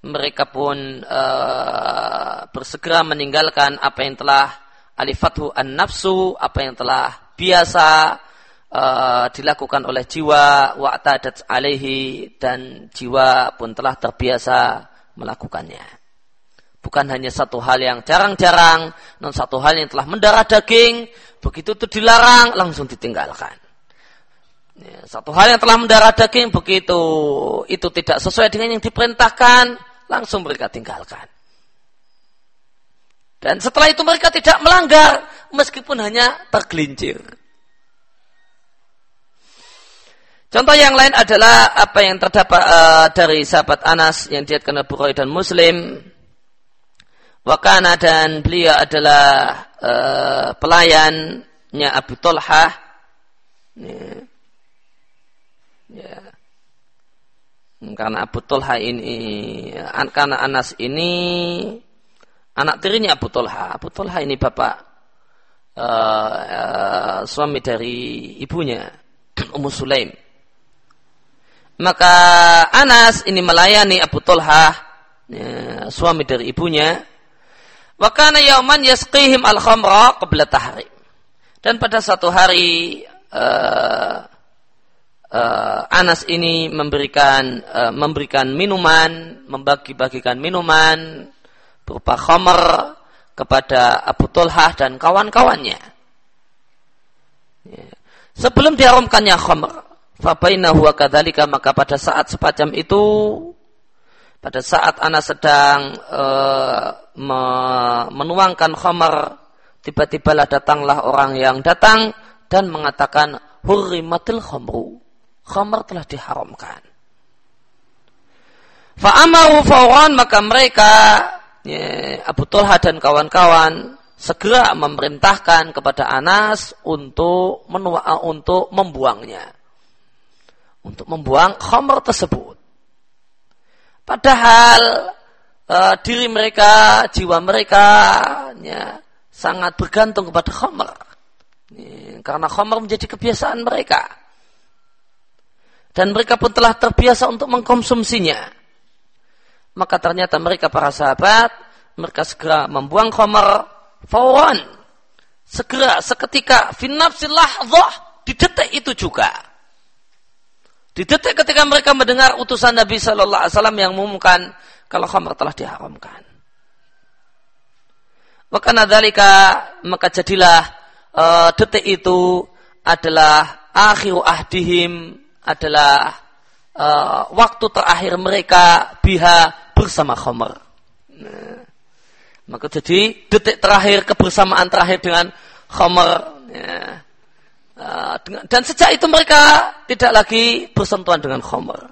mereka pun uh, bersegera meninggalkan apa yang telah alifathu an nafsu apa yang telah biasa uh, dilakukan oleh jiwa wa'tadat alaihi dan jiwa pun telah terbiasa melakukannya. Bukan hanya satu hal yang jarang-jarang, non satu hal yang telah mendarah daging, begitu itu dilarang, langsung ditinggalkan. Ya, satu hal yang telah mendarah daging, begitu itu tidak sesuai dengan yang diperintahkan, langsung mereka tinggalkan. Dan setelah itu mereka tidak melanggar meskipun hanya tergelincir. Contoh yang lain adalah apa yang terdapat uh, dari sahabat Anas yang diatkan Bukhari dan Muslim. Wakana dan beliau adalah uh, pelayannya Abu Talha. Ya. Ya. Karena Abu ini, karena Anas ini anak tirinya Abu Talha. Abu Talha ini bapak uh, uh, suami dari ibunya [clears throat] Ummu Sulaim. Maka Anas ini melayani Abu Talha ya, suami dari ibunya. Wakana yauman yasqihim al-khamra qabla tahrim. Dan pada satu hari uh, uh, Anas ini memberikan uh, memberikan minuman, membagi-bagikan minuman berupa khamr kepada Abu Talha dan kawan-kawannya. Ya. Sebelum diharamkannya khamr, Fabainahu kadzalika maka pada saat sepacam itu pada saat anak sedang uh, me menuangkan khamar tiba-tibalah datanglah orang yang datang dan mengatakan hurrimatil khamru khamar telah diharamkan fa'amahu fawran maka mereka ya, Abu Talha dan kawan-kawan segera memerintahkan kepada Anas untuk menua, untuk membuangnya untuk membuang khamr tersebut. Padahal uh, diri mereka, jiwa mereka ya, sangat bergantung kepada khamr. Ya, karena khamr menjadi kebiasaan mereka. Dan mereka pun telah terbiasa untuk mengkonsumsinya. Maka ternyata mereka para sahabat, mereka segera membuang khamr fawran. Segera, seketika, finapsil lahzah, di detik itu juga di detik ketika mereka mendengar utusan Nabi Shallallahu Alaihi Wasallam yang mengumumkan kalau khamr telah diharamkan. Maka nadalika maka jadilah uh, detik itu adalah akhir ahdihim adalah uh, waktu terakhir mereka biha bersama khamr. Nah, maka jadi detik terakhir kebersamaan terakhir dengan khamr. Ya, Ah, dan sejak itu mereka tidak lagi bersentuhan dengan khomer.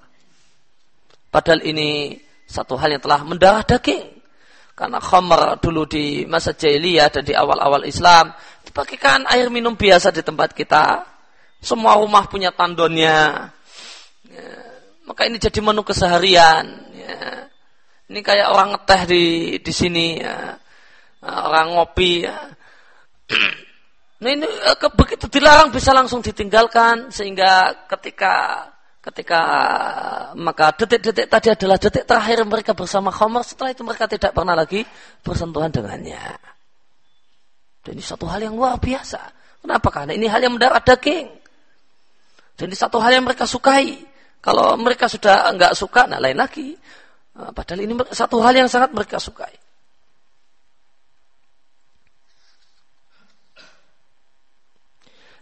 Padahal ini satu hal yang telah mendarah daging. Karena khomer dulu di masa jahiliyah dan di awal-awal Islam dipakai air minum biasa di tempat kita. Semua rumah punya tandonnya. Ya, maka ini jadi menu keseharian. Ya. Ini kayak orang ngeteh di di sini, ya. orang ngopi. Ya. [clears throat] Nah ini eh, begitu dilarang bisa langsung ditinggalkan sehingga ketika ketika maka detik-detik tadi adalah detik terakhir mereka bersama Khomer setelah itu mereka tidak pernah lagi bersentuhan dengannya. Dan ini satu hal yang luar biasa. Kenapa? Karena ini hal yang mendarat daging. Ini satu hal yang mereka sukai. Kalau mereka sudah enggak suka, nah lain lagi. Nah, padahal ini satu hal yang sangat mereka sukai.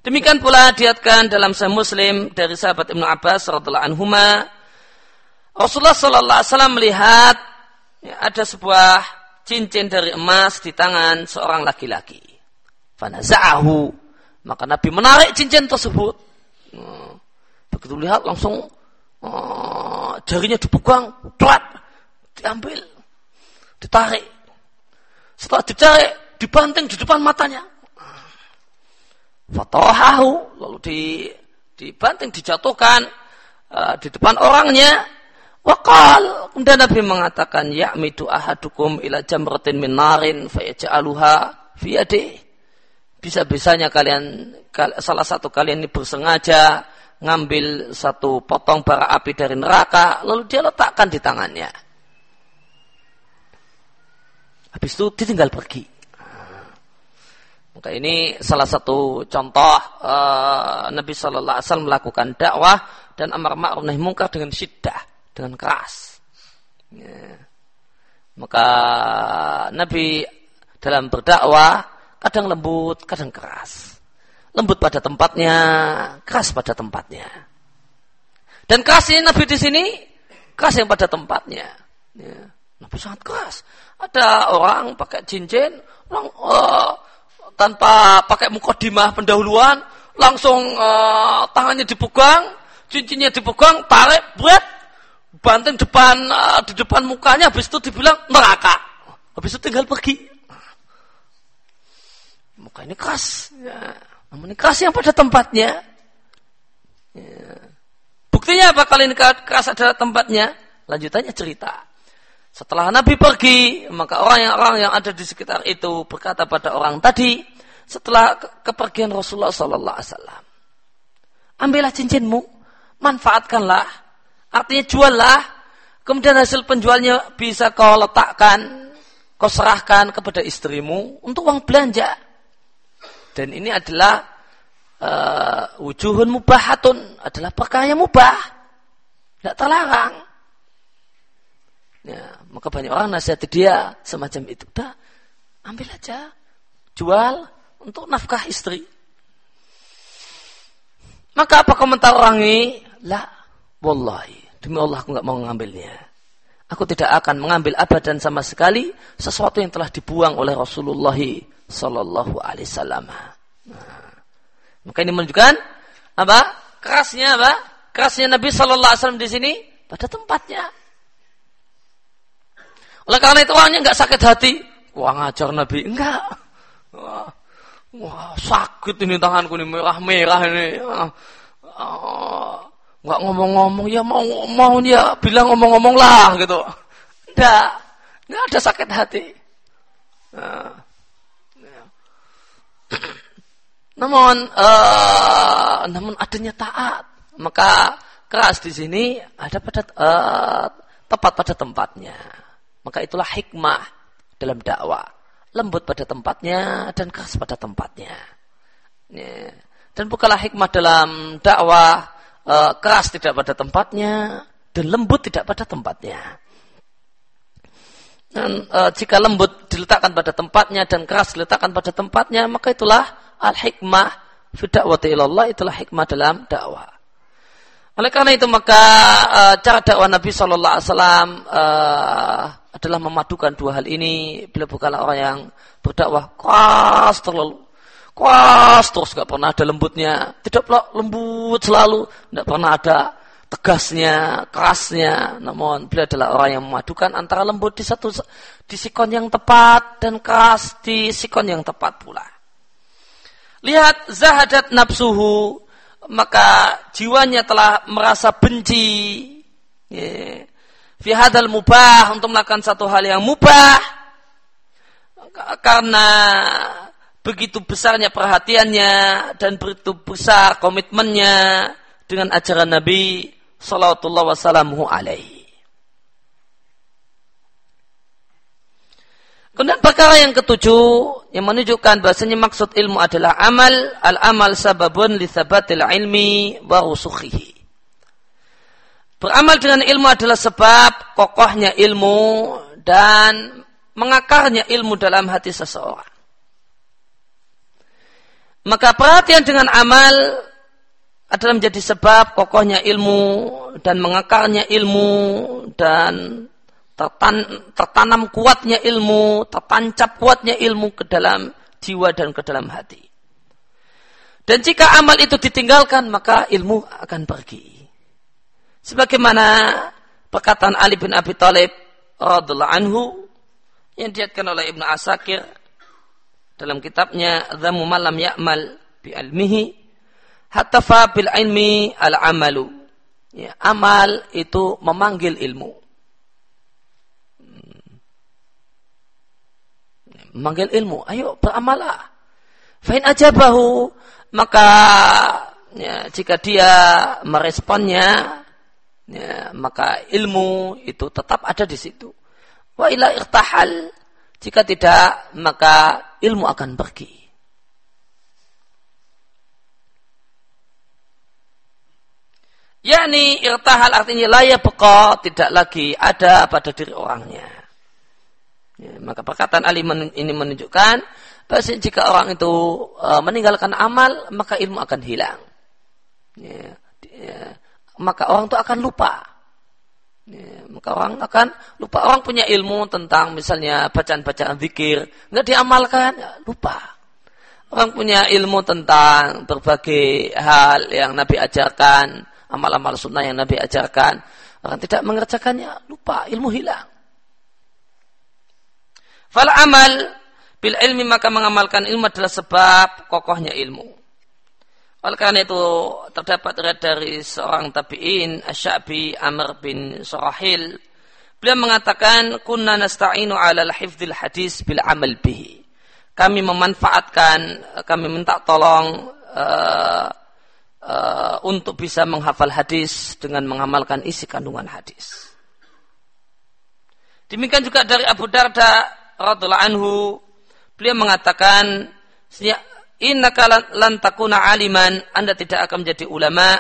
Demikian pula diatkan dalam Sahih Muslim dari sahabat Ibnu Abbas radhiallahu anhuma Rasulullah sallallahu alaihi wasallam melihat ya, ada sebuah cincin dari emas di tangan seorang laki-laki. Fanaza'ahu. Maka Nabi menarik cincin tersebut. Hmm. Begitu lihat langsung uh, jarinya dipegang, tuat, diambil, ditarik. Setelah ditarik, dibanting di depan matanya. Fatohahu lalu di, dibanting dijatuhkan uh, di depan orangnya Wakal kemudian Nabi mengatakan ya'midu ahadukum ila jamratin min narin fayaj'aluha fi Bisa-bisanya kalian salah satu kalian ini bersengaja ngambil satu potong bara api dari neraka lalu dia letakkan di tangannya. Habis itu ditinggal pergi. Maka ini salah satu contoh uh, Nabi Shallallahu Alaihi Wasallam melakukan dakwah dan amar ma'ruf nahi mungkar dengan syiddah, dengan keras. Ya. Maka Nabi dalam berdakwah kadang lembut, kadang keras. Lembut pada tempatnya, keras pada tempatnya. Dan keras ini Nabi di sini keras yang pada tempatnya. Ya. Nabi sangat keras. Ada orang pakai cincin, orang, uh, tanpa pakai mukodimah pendahuluan, langsung uh, tangannya dipegang, cincinnya dipegang, tarik, buat banting depan uh, di depan mukanya, habis itu dibilang neraka. Habis itu tinggal pergi. Muka ini keras. Ya. Namun ini keras yang pada tempatnya. Ya. Buktinya apa kali ini keras adalah tempatnya? Lanjutannya cerita. Setelah Nabi pergi, maka orang yang orang yang ada di sekitar itu berkata pada orang tadi, setelah kepergian Rasulullah Sallallahu Alaihi Wasallam, ambillah cincinmu, manfaatkanlah, artinya juallah, kemudian hasil penjualnya bisa kau letakkan, kau serahkan kepada istrimu untuk uang belanja. Dan ini adalah uh, wujuhun mubahatun, adalah perkara yang mubah, tidak terlarang. Ya, maka banyak orang nasihati dia semacam itu. Dah, ambil aja. Jual untuk nafkah istri. Maka apa komentar orang ini? La, wallahi. Demi Allah aku nggak mau mengambilnya. Aku tidak akan mengambil abadan sama sekali sesuatu yang telah dibuang oleh Rasulullah Sallallahu Alaihi Wasallam. Nah, maka ini menunjukkan apa? Kerasnya apa? Kerasnya Nabi Sallallahu Alaihi Wasallam di sini pada tempatnya. Oleh karena itu orangnya nggak sakit hati. Wah ngajar Nabi. Enggak. Wah, sakit ini tanganku ini merah-merah ini. Nggak ngomong-ngomong. Ya mau mau ya bilang ngomong-ngomong lah gitu. Enggak. Enggak ada sakit hati. Nah. [coughs] Namun, uh, namun adanya taat. Maka keras di sini ada pada uh, tepat pada tempatnya. Maka itulah hikmah dalam dakwah. Lembut pada tempatnya dan keras pada tempatnya. Ya. Dan bukanlah hikmah dalam dakwah e, keras tidak pada tempatnya dan lembut tidak pada tempatnya. Dan e, jika lembut diletakkan pada tempatnya dan keras diletakkan pada tempatnya, maka itulah al-hikmah fi da'wati ilallah, itulah hikmah dalam dakwah. Oleh karena itu maka uh, cara dakwah Nabi Shallallahu Alaihi Wasallam uh, adalah memadukan dua hal ini. Bila bukanlah orang yang berdakwah keras terlalu keras terus nggak pernah ada lembutnya, tidak pula lembut selalu, tidak pernah ada tegasnya, kerasnya. Namun bila adalah orang yang memadukan antara lembut di satu di sikon yang tepat dan keras di sikon yang tepat pula. Lihat zahadat nafsuhu maka jiwanya telah merasa benci ya, fi hadal mubah untuk melakukan satu hal yang mubah karena begitu besarnya perhatiannya dan begitu besar komitmennya dengan ajaran Nabi sallallahu wasallam alaihi. Kemudian perkara yang ketujuh yang menunjukkan bahasanya maksud ilmu adalah amal, al-amal sababun li sabatil ilmi wa rusukhihi. Beramal dengan ilmu adalah sebab kokohnya ilmu dan mengakarnya ilmu dalam hati seseorang. Maka perhatian dengan amal adalah menjadi sebab kokohnya ilmu dan mengakarnya ilmu dan tertan, tertanam kuatnya ilmu, tertancap kuatnya ilmu ke dalam jiwa dan ke dalam hati. Dan jika amal itu ditinggalkan, maka ilmu akan pergi. Sebagaimana perkataan Ali bin Abi Thalib radhiallahu anhu yang diatkan oleh Ibnu Asakir dalam kitabnya Dhammu Malam Ya'mal bi ilmihi hatafa bil ilmi al amalu. Ya, amal itu memanggil ilmu. memanggil ilmu. Ayo beramalah. Fain bahu maka ya, jika dia meresponnya ya, maka ilmu itu tetap ada di situ. Wa ila irtahal jika tidak maka ilmu akan pergi. Yakni irtahal artinya layak peka tidak lagi ada pada diri orangnya. Ya, maka perkataan Ali ini menunjukkan bahwa jika orang itu uh, meninggalkan amal, maka ilmu akan hilang. Ya, ya, maka orang itu akan lupa. Ya, maka orang akan lupa orang punya ilmu tentang misalnya bacaan-bacaan zikir, nggak diamalkan, ya, lupa. Orang punya ilmu tentang berbagai hal yang Nabi ajarkan, amal-amal sunnah yang Nabi ajarkan, orang tidak mengerjakannya, lupa, ilmu hilang. Fal amal bil ilmi maka mengamalkan ilmu adalah sebab kokohnya ilmu. Oleh karena itu terdapat riwayat dari seorang tabi'in Asyabi Amr bin Surahil beliau mengatakan kunna nasta'inu 'ala al-hifdzil hadis bil amal bihi. Kami memanfaatkan kami minta tolong uh, uh, untuk bisa menghafal hadis dengan mengamalkan isi kandungan hadis. Demikian juga dari Abu Darda radhiallahu anhu beliau mengatakan Innaka lan takuna aliman, Anda tidak akan menjadi ulama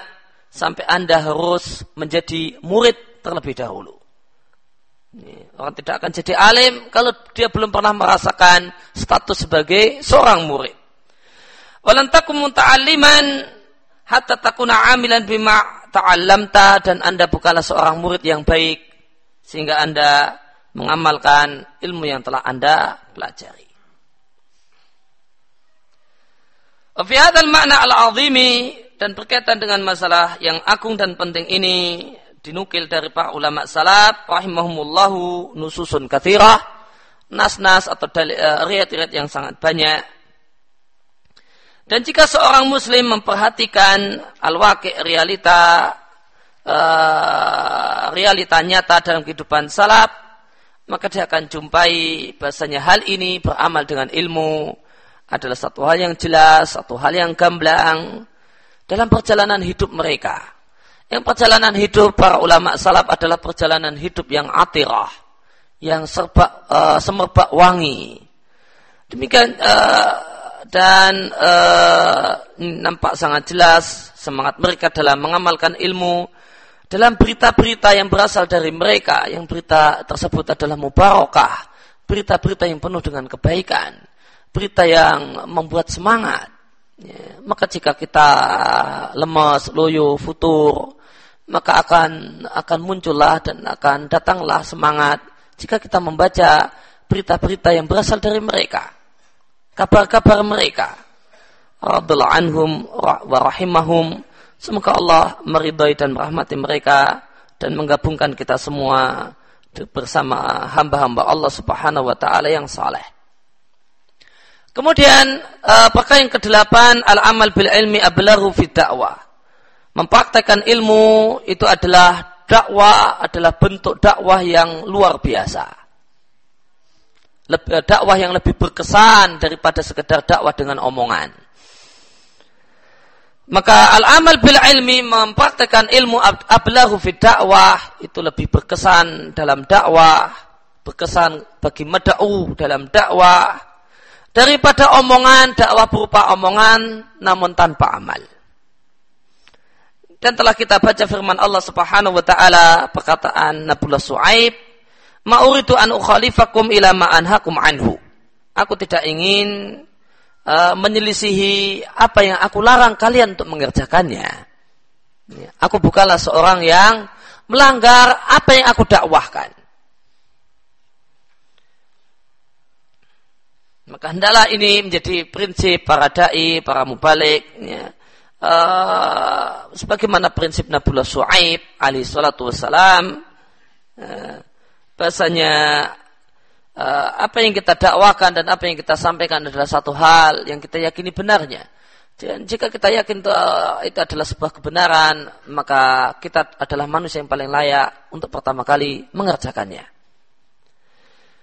sampai Anda harus menjadi murid terlebih dahulu. Orang tidak akan jadi alim kalau dia belum pernah merasakan status sebagai seorang murid. Walan takum muta'alliman hatta takuna amilan bima ta'allamta dan Anda bukanlah seorang murid yang baik sehingga Anda mengamalkan ilmu yang telah Anda pelajari. Fi makna al-azimi dan berkaitan dengan masalah yang agung dan penting ini dinukil dari para ulama salaf rahimahumullahu nususun kathirah nas-nas atau uh, riat-riat yang sangat banyak dan jika seorang muslim memperhatikan al-waqi realita uh, realita nyata dalam kehidupan salaf maka dia akan jumpai bahasanya hal ini beramal dengan ilmu adalah satu hal yang jelas, satu hal yang gamblang dalam perjalanan hidup mereka. Yang perjalanan hidup para ulama salaf adalah perjalanan hidup yang atirah, yang serba uh, semerbak wangi. Demikian uh, dan uh, nampak sangat jelas semangat mereka dalam mengamalkan ilmu. Dalam berita-berita yang berasal dari mereka yang berita tersebut adalah mubarakah berita-berita yang penuh dengan kebaikan. Berita yang membuat semangat. Ya, maka jika kita lemas, loyo, futur, maka akan akan muncullah dan akan datanglah semangat jika kita membaca berita-berita yang berasal dari mereka, kabar-kabar mereka. Radhiallahu anhum wa rahimahum. Semoga Allah meridai dan merahmati mereka dan menggabungkan kita semua bersama hamba-hamba Allah Subhanahu wa taala yang saleh. Kemudian uh, perkara yang kedelapan al-amal bil ilmi ablahu fi dakwah. Mempraktekkan ilmu itu adalah dakwah adalah bentuk dakwah yang luar biasa. Eh, dakwah yang lebih berkesan daripada sekedar dakwah dengan omongan. Maka al-amal bil ilmi mempraktekkan ilmu ablahu fi dakwah itu lebih berkesan dalam dakwah, berkesan bagi meda'u dalam dakwah, daripada omongan dakwah berupa omongan namun tanpa amal. Dan telah kita baca firman Allah Subhanahu wa taala perkataan Nabiullah Su'aib, "Ma'uritu an ukhalifakum ila ma anhakum anhu." Aku tidak ingin uh, menyelisihi apa yang aku larang kalian untuk mengerjakannya. Ya, aku bukanlah seorang yang melanggar apa yang aku dakwahkan. Maka hendaklah ini menjadi prinsip para dai, para mubalik, ya. Uh, sebagaimana prinsip Nabiullah Su'aib alaihi salatu wassalam uh, bahasanya uh, apa yang kita dakwakan dan apa yang kita sampaikan adalah satu hal yang kita yakini benarnya. Dan jika kita yakin itu, uh, itu adalah sebuah kebenaran, maka kita adalah manusia yang paling layak untuk pertama kali mengerjakannya.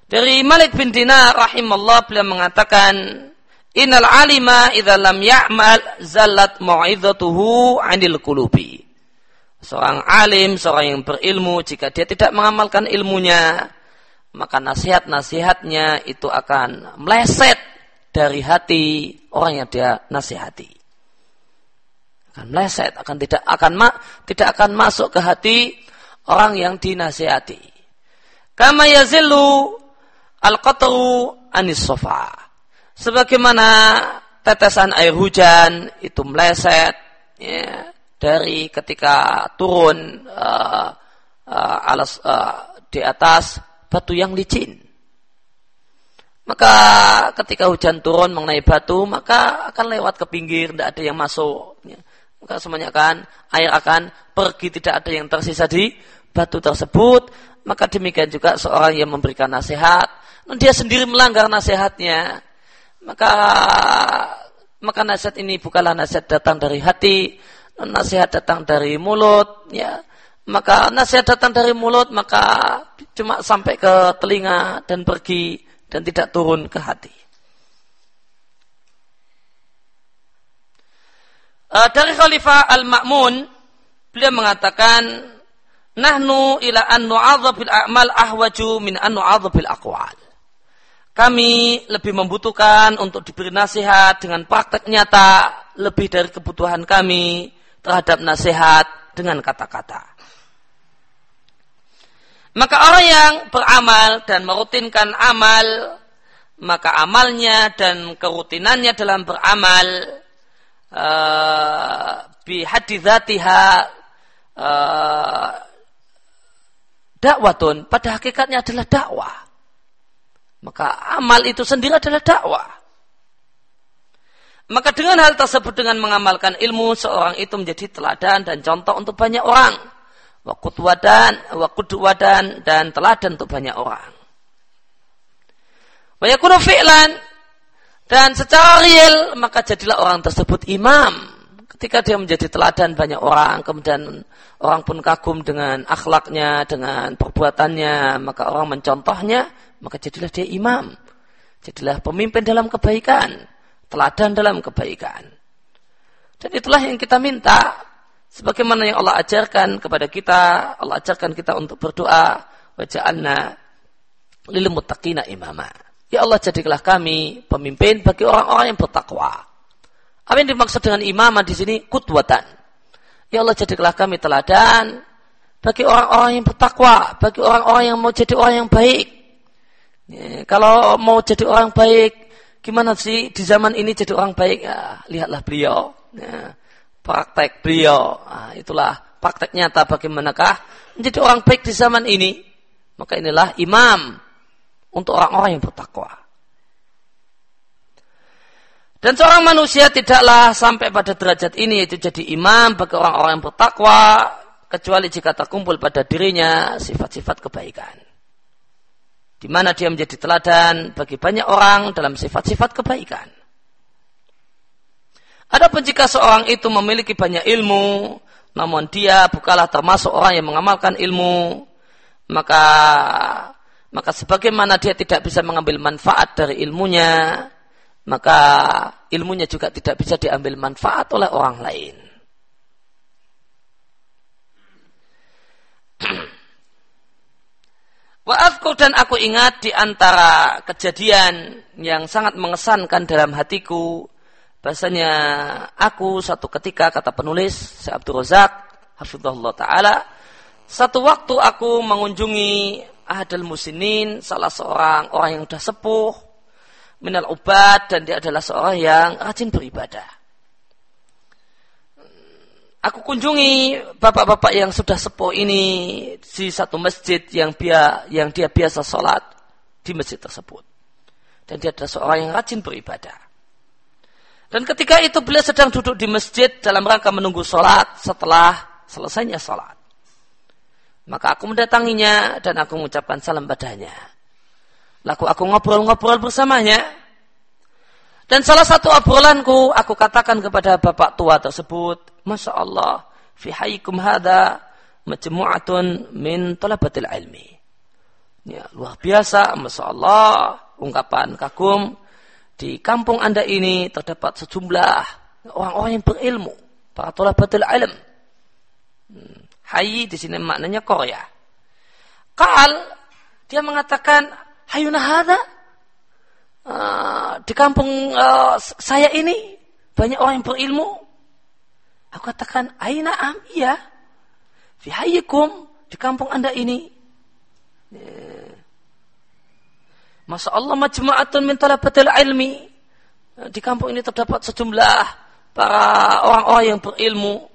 Dari Malik bin Dinar rahimallah beliau mengatakan Innal alima idza lam ya'mal zallat mau'izatuhu 'anil qulubi. Seorang alim, seorang yang berilmu jika dia tidak mengamalkan ilmunya, maka nasihat-nasihatnya itu akan meleset dari hati orang yang dia nasihati. Akan meleset, akan tidak akan ma, tidak akan masuk ke hati orang yang dinasihati. Kama yazillu Al-qatru anis sofa. Sebagaimana tetesan air hujan itu meleset ya, dari ketika turun uh, uh, alas uh, di atas batu yang licin. Maka ketika hujan turun mengenai batu, maka akan lewat ke pinggir, tidak ada yang masuk. Ya. Maka semuanya akan, air akan pergi, tidak ada yang tersisa di batu tersebut. Maka demikian juga seorang yang memberikan nasihat, dia sendiri melanggar nasihatnya. Maka maka nasihat ini bukanlah nasihat datang dari hati, nasihat datang dari mulut, ya. Maka nasihat datang dari mulut, maka cuma sampai ke telinga dan pergi dan tidak turun ke hati. Uh, dari Khalifah Al-Ma'mun, beliau mengatakan, Nahnu ila an nu'adzabil a'mal ahwaju min an nu'adzabil aqwal. Kami lebih membutuhkan untuk diberi nasihat dengan praktek nyata lebih dari kebutuhan kami terhadap nasihat dengan kata-kata. Maka orang yang beramal dan merutinkan amal, maka amalnya dan kerutinannya dalam beramal uh, bihadizatiha uh, dakwatun pada hakikatnya adalah dakwah. Maka amal itu sendiri adalah dakwah. Maka dengan hal tersebut dengan mengamalkan ilmu seorang itu menjadi teladan dan contoh untuk banyak orang wakut wadan, wakut wadan dan teladan untuk banyak orang. Wayakunu fi'lan dan secara real maka jadilah orang tersebut imam. Ketika dia menjadi teladan banyak orang, kemudian orang pun kagum dengan akhlaknya, dengan perbuatannya, maka orang mencontohnya, maka jadilah dia imam. Jadilah pemimpin dalam kebaikan, teladan dalam kebaikan. Dan itulah yang kita minta sebagaimana yang Allah ajarkan kepada kita, Allah ajarkan kita untuk berdoa, waja'alna lil muttaqina imama. Ya Allah jadikanlah kami pemimpin bagi orang-orang yang bertakwa. Apa yang dimaksud dengan imamah di sini? Kutwatan. Ya Allah jadikanlah kami teladan bagi orang-orang yang bertakwa, bagi orang-orang yang mau jadi orang yang baik. Ya, kalau mau jadi orang baik, gimana sih di zaman ini jadi orang baik? Ya, lihatlah beliau. Ya, praktek beliau. Nah, itulah praktek nyata bagaimanakah menjadi orang baik di zaman ini. Maka inilah imam untuk orang-orang yang bertakwa. Dan seorang manusia tidaklah sampai pada derajat ini yaitu jadi imam bagi orang-orang yang bertakwa kecuali jika terkumpul pada dirinya sifat-sifat kebaikan. Di mana dia menjadi teladan bagi banyak orang dalam sifat-sifat kebaikan. Adapun jika seorang itu memiliki banyak ilmu, namun dia bukanlah termasuk orang yang mengamalkan ilmu, maka maka sebagaimana dia tidak bisa mengambil manfaat dari ilmunya, maka ilmunya juga tidak bisa diambil manfaat oleh orang lain. [clears throat] Wa'afku dan aku ingat di antara kejadian yang sangat mengesankan dalam hatiku Bahasanya aku satu ketika kata penulis Syekh Abdul Razak hafizahullah taala satu waktu aku mengunjungi ahadul musinin salah seorang orang yang sudah sepuh minal ubat dan dia adalah seorang yang rajin beribadah. Aku kunjungi bapak-bapak yang sudah sepuh ini di satu masjid yang dia yang dia biasa sholat di masjid tersebut. Dan dia adalah seorang yang rajin beribadah. Dan ketika itu beliau sedang duduk di masjid dalam rangka menunggu sholat setelah selesainya sholat. Maka aku mendatanginya dan aku mengucapkan salam padanya. Lalu aku ngobrol-ngobrol bersamanya. Dan salah satu obrolanku, aku katakan kepada bapak tua tersebut, Masya Allah, fi hayikum hada majmu'atun min talabatil ilmi. Ya, luar biasa, Masya Allah, ungkapan kagum di kampung Anda ini terdapat sejumlah orang-orang yang berilmu, para talabatul ilm. Hmm. Hayi di sini maknanya Korea. Kal dia mengatakan hayuna hada uh, di kampung uh, saya ini banyak orang yang berilmu. Aku katakan aina am iya. Fi hayyikum di kampung Anda ini. Yeah Masya Allah majma'atun min talabatil ilmi. Di kampung ini terdapat sejumlah para orang-orang yang berilmu.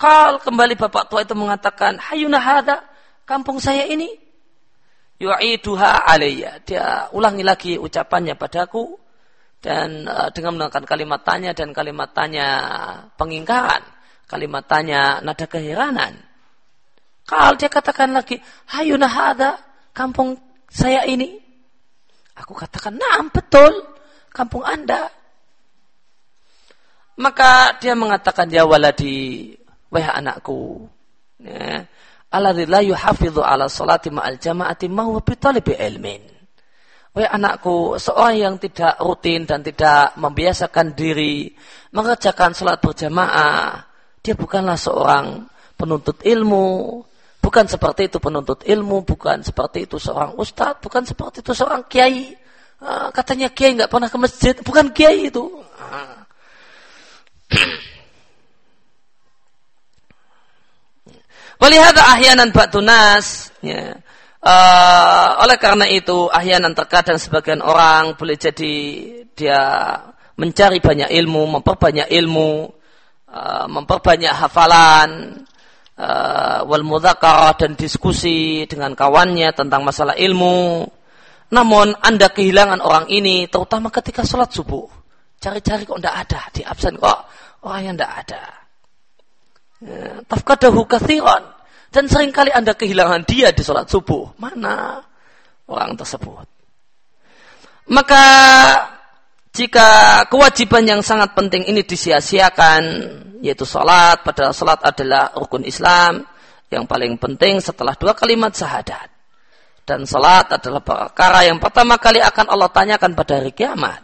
Kal kembali bapak tua itu mengatakan, Hayuna hada, kampung saya ini. Yu'iduha alayya. Dia ulangi lagi ucapannya padaku. Dan uh, dengan menggunakan kalimat tanya dan kalimat tanya pengingkaran. Kalimat tanya nada keheranan. Kal dia katakan lagi, Hayuna hada, kampung saya ini. Aku katakan, nah betul, kampung anda. Maka dia mengatakan, ya waladi, wahai anakku. Ya, Alladzi la yuhafidhu ala salati ma'al jama'ati ma huwa bitalibi ilmin. Wahai anakku, seorang yang tidak rutin dan tidak membiasakan diri mengerjakan salat berjamaah, dia bukanlah seorang penuntut ilmu, bukan seperti itu penuntut ilmu, bukan seperti itu seorang ustadz, bukan seperti itu seorang kiai. Ah, katanya kiai nggak pernah ke masjid, bukan kiai itu. Ah. [clears throat] Walihada ahyanan batunas. Ya. Uh, oleh karena itu ahyanan terkadang sebagian orang boleh jadi dia mencari banyak ilmu, memperbanyak ilmu, uh, memperbanyak hafalan, uh, wal mudzakarah dan diskusi dengan kawannya tentang masalah ilmu. Namun anda kehilangan orang ini terutama ketika sholat subuh. Cari-cari kok tidak ada, di absen kok orang yang tidak ada. Tafkadahu kathiran. Dan sering kali Anda kehilangan dia di sholat subuh. Mana orang tersebut? Maka jika kewajiban yang sangat penting ini disia-siakan, yaitu sholat, padahal sholat adalah rukun Islam yang paling penting setelah dua kalimat syahadat. Dan sholat adalah perkara yang pertama kali akan Allah tanyakan pada hari kiamat.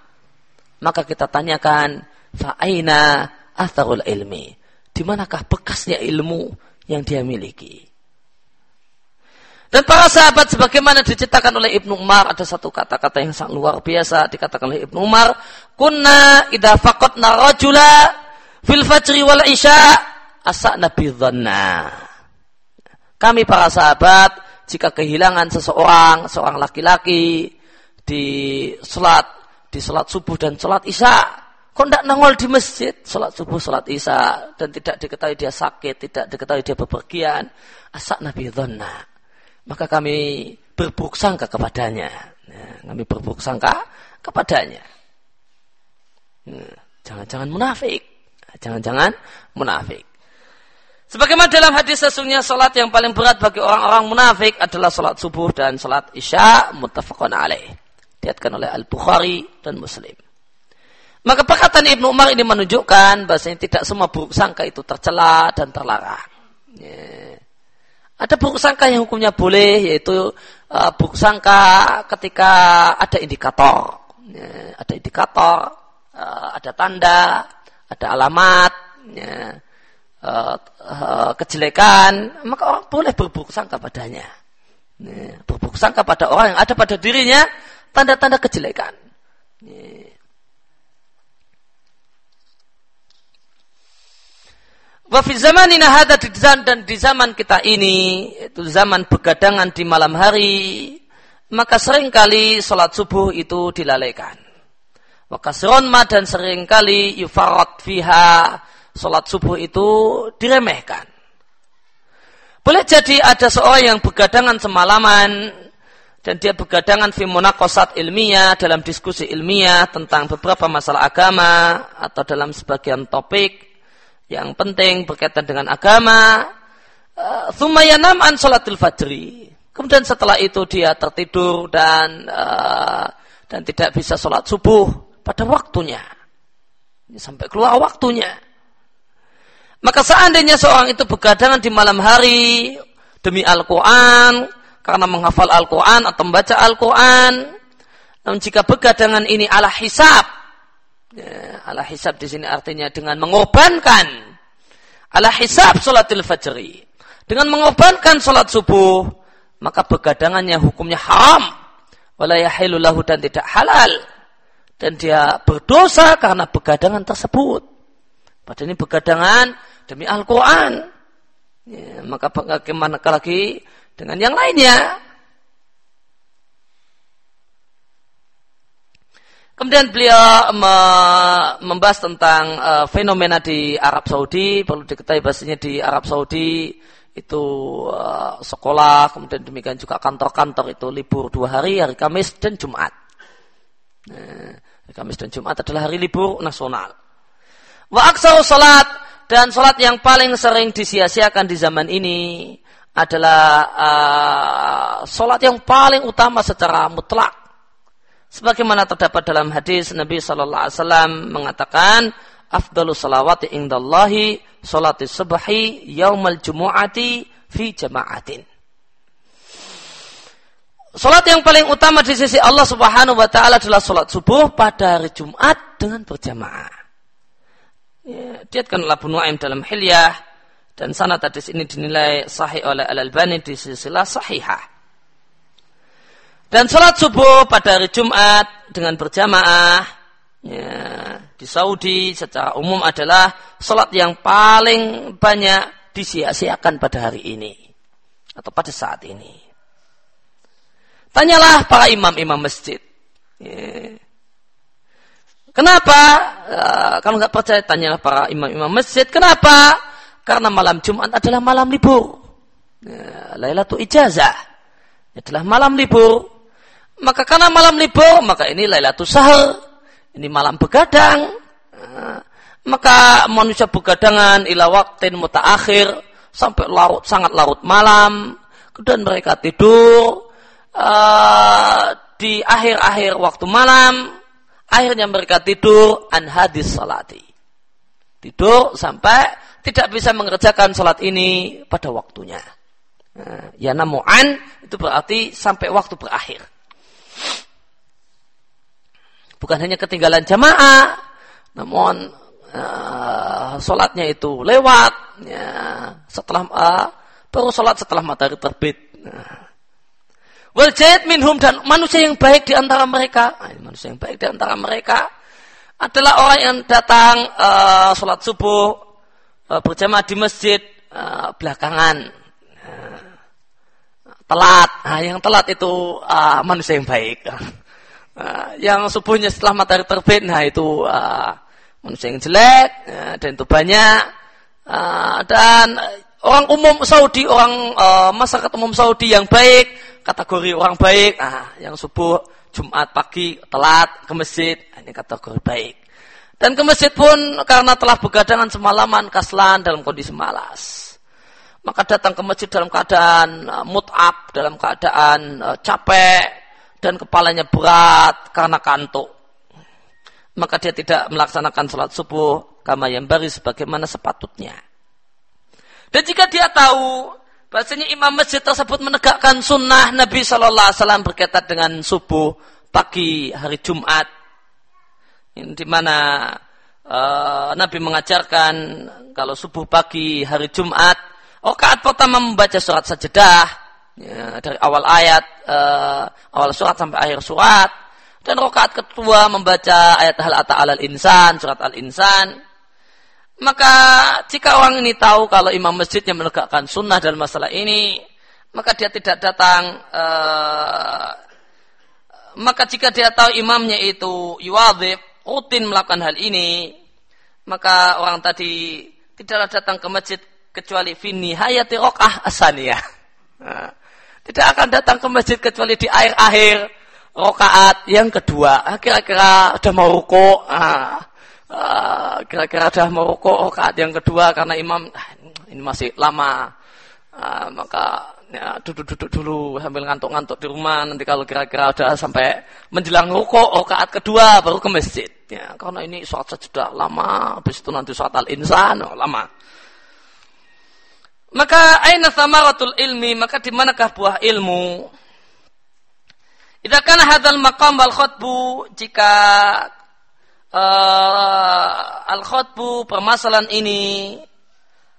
Maka kita tanyakan, fa'aina atharul ilmi di manakah bekasnya ilmu yang dia miliki. Dan para sahabat sebagaimana diceritakan oleh Ibnu Umar ada satu kata-kata yang sangat luar biasa dikatakan oleh Ibnu Umar, "Kunna idza faqadna rajula fil fajri wal isya asa'na dhanna." Kami para sahabat jika kehilangan seseorang, seorang laki-laki di salat di salat subuh dan salat isya, Kok tidak nongol di masjid, sholat subuh, sholat isya, dan tidak diketahui dia sakit, tidak diketahui dia bepergian. Asak Nabi Dhonna. Maka kami berburuk sangka kepadanya. Nah, kami berburuk sangka kepadanya. Nah, jangan-jangan munafik. Jangan-jangan munafik. Sebagaimana dalam hadis sesungguhnya sholat yang paling berat bagi orang-orang munafik adalah sholat subuh dan sholat isya muttafaqun alaih. Diatkan oleh Al-Bukhari dan Muslim. Maka perkataan Ibnu Umar ini menunjukkan bahasanya tidak semua buruk sangka itu tercela dan terlarang. Ya. Ada buruk sangka yang hukumnya boleh yaitu uh, buruk sangka ketika ada indikator, ya. ada indikator, uh, ada tanda, ada alamat, ya. uh, uh, kejelekan, maka orang boleh berburuk sangka padanya. Ya. Berburuk sangka pada orang yang ada pada dirinya tanda-tanda kejelekan. Ya. Wa fi zamanina hadha dan di zaman kita ini itu zaman begadangan di malam hari maka sering kali salat subuh itu dilalaikan. Wa kasronma dan sering kali yufarat fiha salat subuh itu diremehkan. Boleh jadi ada seorang yang begadangan semalaman dan dia begadangan fi munaqasat ilmiah dalam diskusi ilmiah tentang beberapa masalah agama atau dalam sebagian topik yang penting berkaitan dengan agama. Thumayanam eh, an sholatil fajri. Kemudian setelah itu dia tertidur dan uh, dan tidak bisa sholat subuh pada waktunya. Sampai keluar waktunya. Maka seandainya seorang itu begadangan di malam hari demi Al-Quran, karena menghafal Al-Quran atau membaca Al-Quran, namun jika begadangan ini ala hisab, Ya, ala hisab di sini artinya dengan mengorbankan ala hisab salatil fajri. Dengan mengorbankan salat subuh, maka begadangannya hukumnya haram. Wala lahu dan tidak halal. Dan dia berdosa karena begadangan tersebut. Padahal ini begadangan demi Al-Quran. Ya, maka bagaimana lagi dengan yang lainnya? Kemudian beliau me membahas tentang uh, fenomena di Arab Saudi. Perlu diketahui bahasanya di Arab Saudi itu uh, sekolah, kemudian demikian juga kantor-kantor itu libur dua hari, hari Kamis dan Jumat. Nah, hari Kamis dan Jumat adalah hari libur nasional. Wa aksaru salat dan salat yang paling sering disia-siakan di zaman ini adalah uh, salat yang paling utama secara mutlak Sebagaimana terdapat dalam hadis Nabi Shallallahu Alaihi Wasallam mengatakan, "Afdalu salawati indallahi salati subhi yaumal jumu'ati fi jama'atin." Salat yang paling utama di sisi Allah Subhanahu wa taala adalah salat subuh pada hari Jumat dengan berjamaah. Ya, diatkan Abu Nuaim dalam Hilyah dan sanad hadis ini dinilai sahih oleh Al-Albani di silsilah sahihah. Dan sholat subuh pada hari Jumat dengan berjamaah ya, di Saudi secara umum adalah sholat yang paling banyak disia-siakan pada hari ini atau pada saat ini. Tanyalah para imam-imam masjid. Ya. Kenapa? Uh, kalau nggak percaya, tanyalah para imam-imam masjid. Kenapa? Karena malam Jumat adalah malam libur. Ya, Lailatul ijazah adalah malam libur maka karena malam libur, maka ini Lailatul Sahur. Ini malam begadang. Maka manusia begadangan ila waktin mutaakhir sampai larut sangat larut malam. Kemudian mereka tidur uh, di akhir-akhir waktu malam. Akhirnya mereka tidur an hadis salati. Tidur sampai tidak bisa mengerjakan salat ini pada waktunya. Nah, ya namu'an itu berarti sampai waktu berakhir. Bukan hanya ketinggalan jamaah, namun uh, sholatnya itu lewat ya, setelah uh, baru sholat setelah matahari terbit. Nah. Wal minhum dan manusia yang baik di antara mereka, nah, manusia yang baik di antara mereka adalah orang yang datang uh, sholat subuh uh, berjamaah di masjid uh, belakangan telat. Nah, yang telat itu uh, manusia yang baik. Uh, [laughs] yang subuhnya setelah matahari terbit, nah itu uh, manusia yang jelek uh, dan itu banyak. Uh, dan orang umum Saudi, orang uh, masyarakat umum Saudi yang baik, kategori orang baik, nah, yang subuh Jumat pagi telat ke masjid, ini kategori baik. Dan ke masjid pun karena telah begadangan semalaman kaslan dalam kondisi malas. Maka datang ke masjid dalam keadaan uh, mut'ab, dalam keadaan uh, capek, dan kepalanya berat karena kantuk. Maka dia tidak melaksanakan sholat subuh kama yang bari sebagaimana sepatutnya. Dan jika dia tahu bahasanya imam masjid tersebut menegakkan sunnah Nabi Shallallahu Alaihi Wasallam berkaitan dengan subuh pagi hari Jumat, di mana uh, Nabi mengajarkan kalau subuh pagi hari Jumat, rakaat pertama membaca surat sajadah, ya, dari awal ayat uh, awal surat sampai akhir surat. Dan rokaat kedua membaca ayat hal ata al insan surat al insan. Maka jika orang ini tahu kalau imam masjidnya menegakkan sunnah dalam masalah ini maka dia tidak datang uh, maka jika dia tahu imamnya itu yuwadib rutin melakukan hal ini maka orang tadi tidaklah datang ke masjid kecuali fini hayati rokah asaniyah. Nah, tidak akan datang ke masjid kecuali di akhir-akhir rokaat yang kedua. Ah, kira-kira sudah mau ruko. Ah, ah, kira-kira sudah mau ruko rokaat yang kedua karena imam ini masih lama. maka ya, duduk-duduk dulu sambil ngantuk-ngantuk di rumah. Nanti kalau kira-kira sudah sampai menjelang ruko rokaat kedua baru ke masjid. Ya, karena ini sholat sudah lama. Habis itu nanti sholat al-insan oh, lama. Maka aina samaratul ilmi, maka di manakah buah ilmu? Idza kana hadzal maqam wal khutbu jika uh, al khutbu permasalahan ini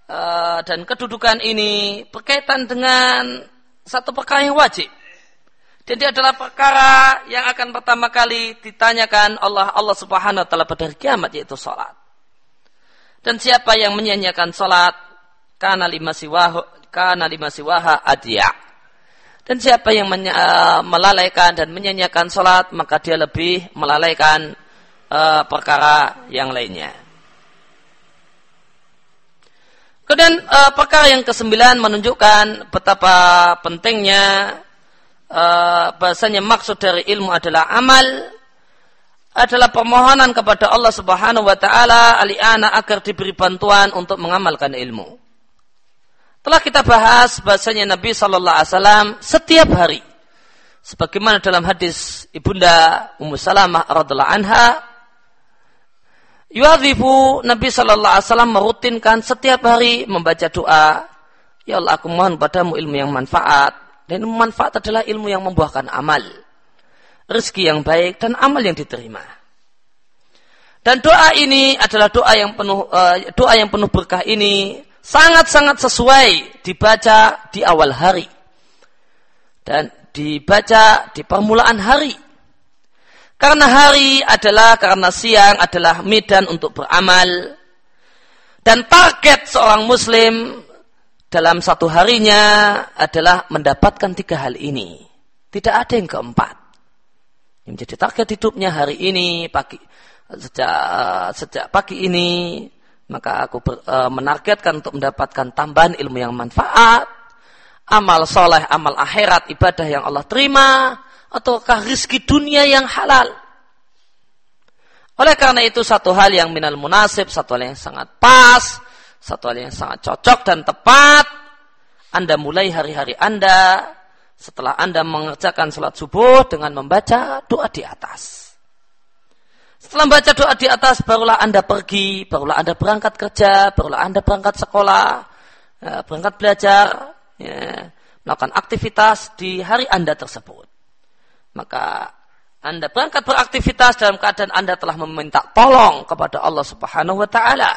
uh, dan kedudukan ini berkaitan dengan satu perkara yang wajib. Jadi adalah perkara yang akan pertama kali ditanyakan Allah Allah Subhanahu wa taala pada hari kiamat yaitu salat. Dan siapa yang menyanyiakan salat karena lima siwaha karena lima siwaha adya. Dan siapa yang uh, melalaikan dan menyanyiakan sholat, maka dia lebih melalaikan uh, perkara yang lainnya. Kemudian uh, perkara yang kesembilan menunjukkan betapa pentingnya uh, bahasanya maksud dari ilmu adalah amal adalah permohonan kepada Allah Subhanahu wa taala aliana agar diberi bantuan untuk mengamalkan ilmu. Telah kita bahas bahasanya Nabi Shallallahu Alaihi Wasallam setiap hari, sebagaimana dalam hadis ibunda Ummu Salamah radhiallahu anha, Yuadhibu Nabi Shallallahu Alaihi Wasallam merutinkan setiap hari membaca doa, Ya Allah aku mohon padamu ilmu yang manfaat. Dan manfaat adalah ilmu yang membuahkan amal, rezeki yang baik dan amal yang diterima. Dan doa ini adalah doa yang penuh uh, doa yang penuh berkah ini sangat-sangat sesuai dibaca di awal hari dan dibaca di permulaan hari. Karena hari adalah karena siang adalah medan untuk beramal dan target seorang muslim dalam satu harinya adalah mendapatkan tiga hal ini. Tidak ada yang keempat. Yang menjadi target hidupnya hari ini pagi sejak sejak pagi ini maka aku ber, e, menargetkan untuk mendapatkan tambahan ilmu yang manfaat, amal soleh, amal akhirat, ibadah yang Allah terima, ataukah rizki dunia yang halal. Oleh karena itu satu hal yang minal munasib, satu hal yang sangat pas, satu hal yang sangat cocok dan tepat, Anda mulai hari-hari Anda setelah Anda mengerjakan sholat subuh dengan membaca doa di atas. Setelah membaca doa di atas, barulah Anda pergi, barulah Anda berangkat kerja, barulah Anda berangkat sekolah, ya, berangkat belajar, ya, melakukan aktivitas di hari Anda tersebut. Maka Anda berangkat beraktivitas dalam keadaan Anda telah meminta tolong kepada Allah Subhanahu wa taala.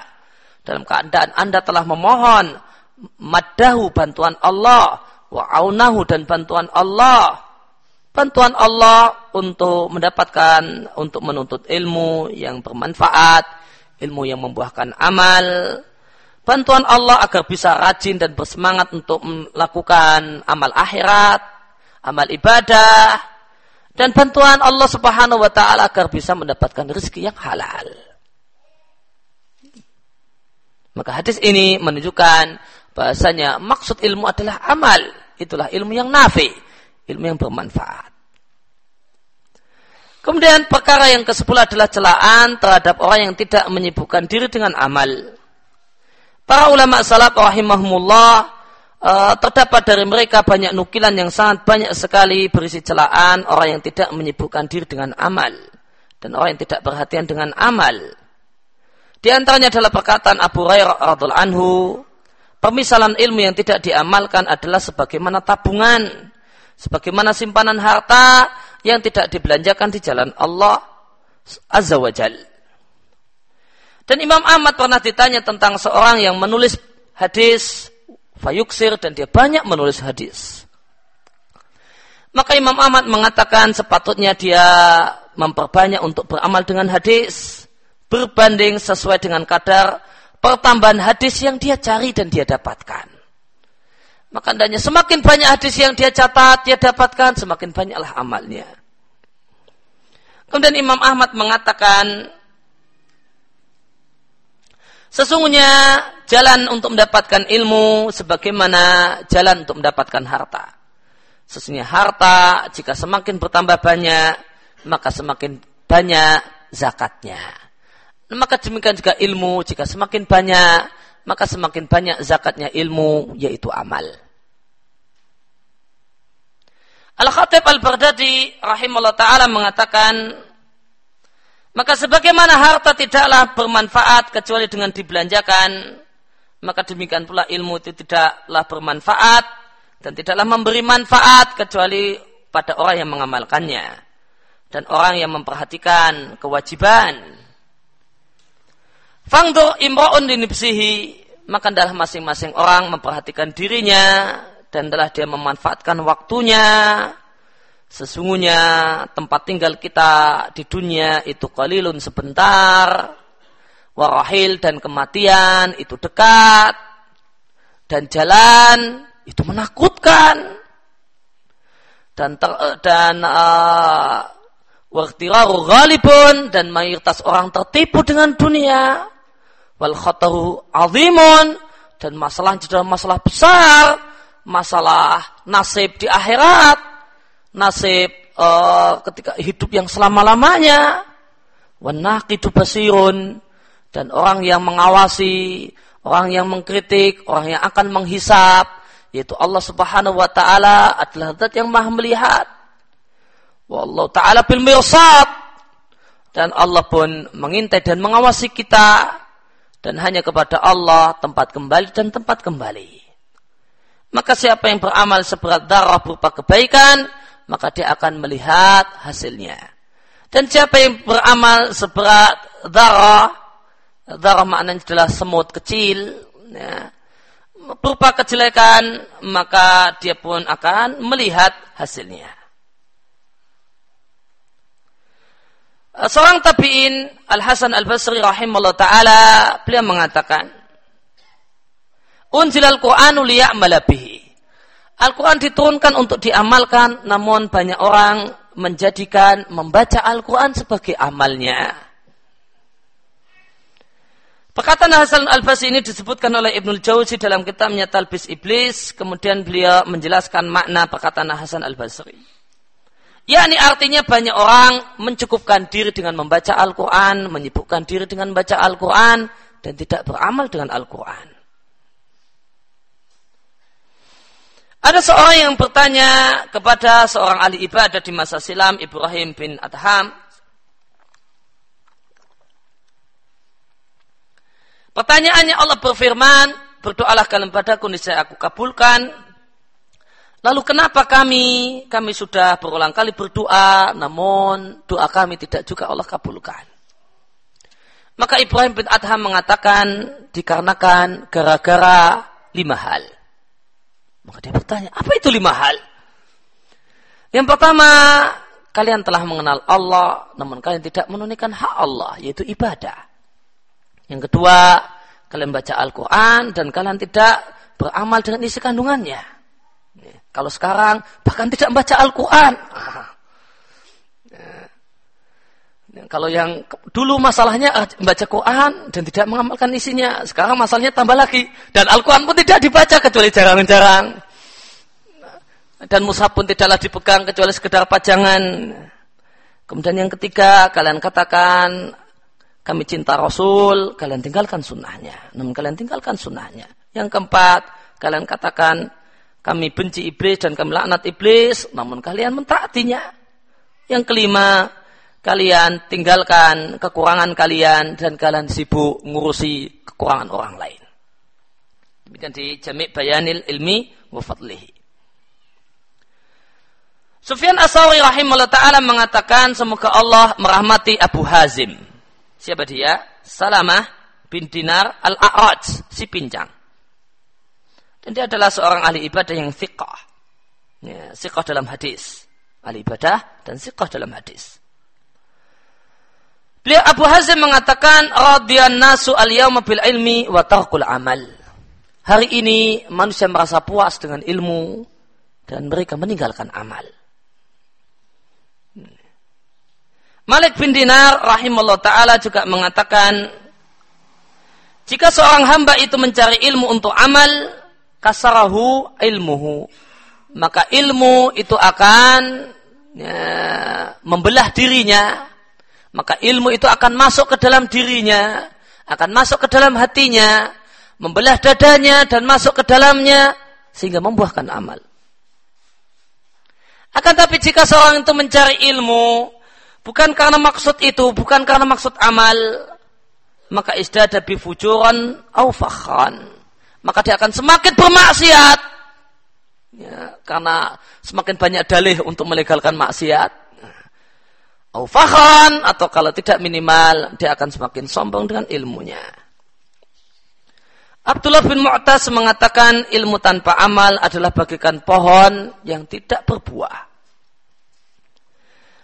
Dalam keadaan Anda telah memohon madahu bantuan Allah, wa'aunahu dan bantuan Allah bantuan Allah untuk mendapatkan untuk menuntut ilmu yang bermanfaat, ilmu yang membuahkan amal. Bantuan Allah agar bisa rajin dan bersemangat untuk melakukan amal akhirat, amal ibadah, dan bantuan Allah Subhanahu wa taala agar bisa mendapatkan rezeki yang halal. Maka hadis ini menunjukkan bahasanya maksud ilmu adalah amal. Itulah ilmu yang nafi ilmu yang bermanfaat. Kemudian perkara yang ke sepuluh adalah celaan terhadap orang yang tidak menyibukkan diri dengan amal. Para ulama salaf rahimahumullah uh, terdapat dari mereka banyak nukilan yang sangat banyak sekali berisi celaan orang yang tidak menyibukkan diri dengan amal dan orang yang tidak perhatian dengan amal. Di antaranya adalah perkataan Abu Hurairah radhiallahu anhu, pemisalan ilmu yang tidak diamalkan adalah sebagaimana tabungan sebagaimana simpanan harta yang tidak dibelanjakan di jalan Allah Azza wa Jal. Dan Imam Ahmad pernah ditanya tentang seorang yang menulis hadis fayuksir dan dia banyak menulis hadis. Maka Imam Ahmad mengatakan sepatutnya dia memperbanyak untuk beramal dengan hadis berbanding sesuai dengan kadar pertambahan hadis yang dia cari dan dia dapatkan. Maka hendaknya semakin banyak hadis yang dia catat, dia dapatkan, semakin banyaklah amalnya. Kemudian Imam Ahmad mengatakan, sesungguhnya jalan untuk mendapatkan ilmu sebagaimana jalan untuk mendapatkan harta. Sesungguhnya harta jika semakin bertambah banyak, maka semakin banyak zakatnya. Maka demikian juga ilmu jika semakin banyak, maka semakin banyak zakatnya ilmu yaitu amal. Al-Khatib Al-Baghdadi rahimahullah ta'ala mengatakan maka sebagaimana harta tidaklah bermanfaat kecuali dengan dibelanjakan maka demikian pula ilmu itu tidaklah bermanfaat dan tidaklah memberi manfaat kecuali pada orang yang mengamalkannya dan orang yang memperhatikan kewajiban Fangdur imro'un dinipsihi maka adalah masing-masing orang memperhatikan dirinya dan telah dia memanfaatkan waktunya. Sesungguhnya tempat tinggal kita di dunia itu kalilun sebentar. Warahil dan kematian itu dekat. Dan jalan itu menakutkan. dan ter, dan uh, Waktiraru ghalibun dan mayoritas orang tertipu dengan dunia. Wal khataru azimun dan masalah adalah masalah besar, masalah nasib di akhirat, nasib uh, ketika hidup yang selama-lamanya. Wanaqidu basirun dan orang yang mengawasi, orang yang mengkritik, orang yang akan menghisap, yaitu Allah Subhanahu wa taala adalah zat yang Maha melihat Wallahu ta'ala bil mirsad. Dan Allah pun mengintai dan mengawasi kita. Dan hanya kepada Allah tempat kembali dan tempat kembali. Maka siapa yang beramal seberat darah berupa kebaikan, maka dia akan melihat hasilnya. Dan siapa yang beramal seberat darah, darah maknanya adalah semut kecil, ya, berupa kejelekan, maka dia pun akan melihat hasilnya. Seorang tabi'in Al-Hasan Al-Basri rahimahullah ta'ala beliau mengatakan Unzil Al-Qur'anu liya'mala bihi Al-Quran diturunkan untuk diamalkan namun banyak orang menjadikan membaca Al-Quran sebagai amalnya Perkataan Hasan Al-Basri ini disebutkan oleh Ibnul Jauzi dalam kitabnya Talbis Iblis. Kemudian beliau menjelaskan makna perkataan Hasan Al-Basri. Ya, ini artinya banyak orang mencukupkan diri dengan membaca Al-Quran, menyibukkan diri dengan membaca Al-Quran, dan tidak beramal dengan Al-Quran. Ada seorang yang bertanya kepada seorang ahli ibadah di masa silam, Ibrahim bin Adham. Pertanyaannya Allah berfirman, berdoalah kalian padaku, niscaya aku kabulkan Lalu kenapa kami, kami sudah berulang kali berdoa, namun doa kami tidak juga Allah kabulkan. Maka Ibrahim bin Adham mengatakan, dikarenakan gara-gara lima hal. Maka dia bertanya, apa itu lima hal? Yang pertama, kalian telah mengenal Allah, namun kalian tidak menunaikan hak Allah, yaitu ibadah. Yang kedua, kalian baca Al-Quran dan kalian tidak beramal dengan isi kandungannya. Kalau sekarang bahkan tidak membaca Al-Quran. Ya. Kalau yang dulu masalahnya ah, membaca Quran dan tidak mengamalkan isinya, sekarang masalahnya tambah lagi. Dan Al-Quran pun tidak dibaca kecuali jarang-jarang. Dan mushaf pun tidaklah dipegang kecuali sekedar pajangan. Kemudian yang ketiga, kalian katakan, kami cinta Rasul, kalian tinggalkan sunnahnya. Namun kalian tinggalkan sunnahnya. Yang keempat, kalian katakan, kami benci iblis dan kami laknat iblis, namun kalian mentaatinya. Yang kelima, kalian tinggalkan kekurangan kalian dan kalian sibuk ngurusi kekurangan orang lain. Demikian di Jamik Bayanil Ilmi wa Fadlihi. Sufyan Asawi rahimahullah ta'ala mengatakan semoga Allah merahmati Abu Hazim. Siapa dia? Salamah bin Dinar al-A'raj, si pincang. Dan dia adalah seorang ahli ibadah yang fiqah. Ya, siqah dalam hadis. Ahli ibadah dan siqah dalam hadis. Beliau Abu Hazim mengatakan, Radiyan nasu al-yawma bil ilmi wa tarkul amal. Hari ini manusia merasa puas dengan ilmu dan mereka meninggalkan amal. Malik bin Dinar rahimahullah ta'ala juga mengatakan, jika seorang hamba itu mencari ilmu untuk amal, kasarahu ilmuhu. Maka ilmu itu akan ya, membelah dirinya. Maka ilmu itu akan masuk ke dalam dirinya akan masuk ke dalam hatinya membelah dadanya dan masuk ke dalamnya sehingga membuahkan amal. Akan tapi jika seorang itu mencari ilmu bukan karena maksud itu bukan karena maksud amal maka isdada bifujuran au fakhan maka dia akan semakin bermaksiat. Ya, karena semakin banyak dalih untuk melegalkan maksiat. Aufahan atau kalau tidak minimal dia akan semakin sombong dengan ilmunya. Abdullah bin Mu'tas mengatakan ilmu tanpa amal adalah bagikan pohon yang tidak berbuah.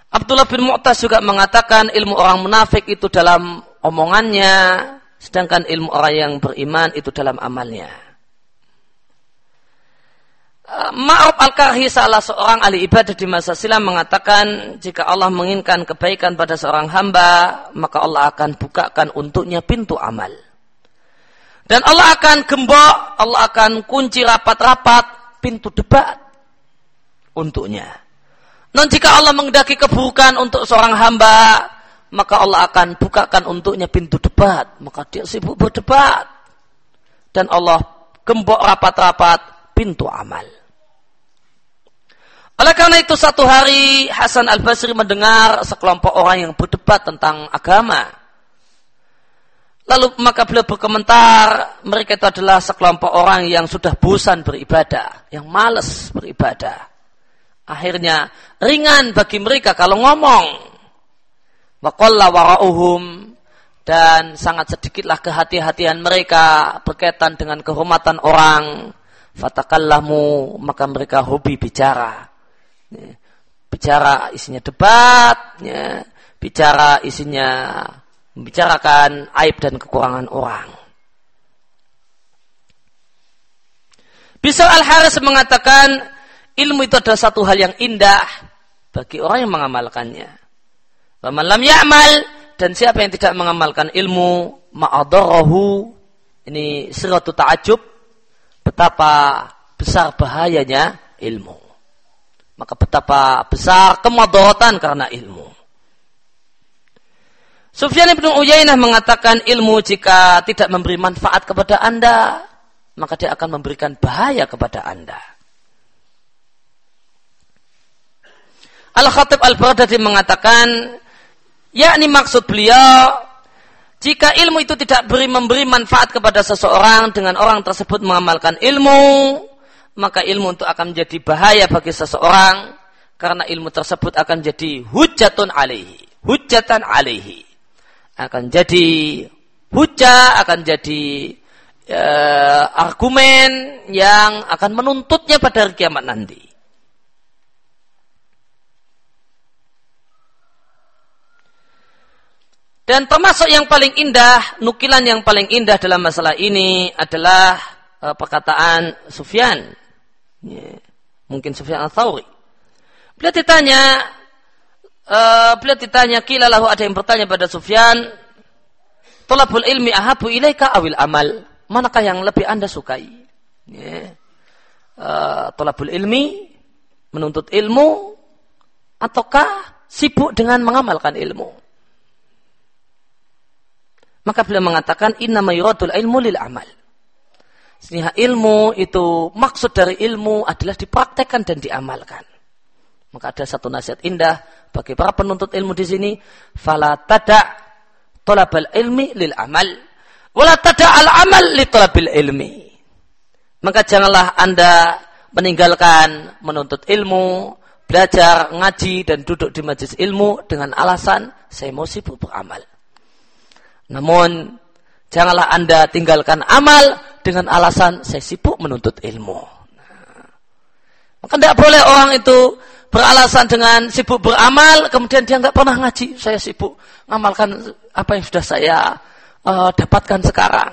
Abdullah bin Mu'tas juga mengatakan ilmu orang munafik itu dalam omongannya, Sedangkan ilmu orang yang beriman itu dalam amalnya. Uh, Ma'ruf al-Karhi salah seorang ahli ibadah di masa silam mengatakan jika Allah menginginkan kebaikan pada seorang hamba maka Allah akan bukakan untuknya pintu amal. Dan Allah akan gembok, Allah akan kunci rapat-rapat pintu debat untuknya. Dan jika Allah mengendaki keburukan untuk seorang hamba, maka Allah akan bukakan untuknya pintu debat. Maka dia sibuk berdebat. Dan Allah gembok rapat-rapat pintu amal. Oleh karena itu satu hari Hasan al-Basri mendengar sekelompok orang yang berdebat tentang agama. Lalu maka beliau berkomentar, mereka itu adalah sekelompok orang yang sudah bosan beribadah, yang malas beribadah. Akhirnya ringan bagi mereka kalau ngomong. Waqalla wara'uhum dan sangat sedikitlah kehati-hatian mereka berkaitan dengan kehormatan orang. Fatakallamu maka mereka hobi bicara. Ya. Bicara isinya debat, ya. bicara isinya membicarakan aib dan kekurangan orang. Bisa Al-Haris mengatakan ilmu itu adalah satu hal yang indah bagi orang yang mengamalkannya. Waman lam ya'mal dan siapa yang tidak mengamalkan ilmu ma'adarahu ini siratu ta'ajub betapa besar bahayanya ilmu. Maka betapa besar kemadorotan karena ilmu. Sufyan bin Uyainah mengatakan ilmu jika tidak memberi manfaat kepada Anda, maka dia akan memberikan bahaya kepada Anda. Al-Khatib Al-Baghdadi mengatakan, yakni maksud beliau, jika ilmu itu tidak beri memberi manfaat kepada seseorang dengan orang tersebut mengamalkan ilmu, maka ilmu itu akan menjadi bahaya bagi seseorang karena ilmu tersebut akan jadi hujatun alaihi, hujatan alaihi. Akan jadi hujah, akan jadi uh, argumen yang akan menuntutnya pada hari kiamat nanti. Dan termasuk yang paling indah, nukilan yang paling indah dalam masalah ini adalah uh, perkataan Sufyan. Ya, mungkin Sufyan al-Thawri. Beliau ditanya, uh, beliau ditanya, kila lahu ada yang bertanya pada Sufyan, Tolabul ilmi ahabu ilaika awil amal. Manakah yang lebih anda sukai? Ya. Uh, tolabul ilmi, menuntut ilmu, ataukah sibuk dengan mengamalkan ilmu? Maka beliau mengatakan inna mayuratul ilmu lil amal. Sehingga ilmu itu maksud dari ilmu adalah dipraktekkan dan diamalkan. Maka ada satu nasihat indah bagi para penuntut ilmu di sini, fala tada tolabal ilmi lil amal, wala tada al amal li tolabil ilmi. Maka janganlah anda meninggalkan menuntut ilmu, belajar, ngaji dan duduk di majelis ilmu dengan alasan saya mau sibuk beramal. Namun janganlah anda tinggalkan amal dengan alasan saya sibuk menuntut ilmu. Nah, maka tidak boleh orang itu beralasan dengan sibuk beramal, kemudian dia nggak pernah ngaji. Saya sibuk mengamalkan apa yang sudah saya uh, dapatkan sekarang.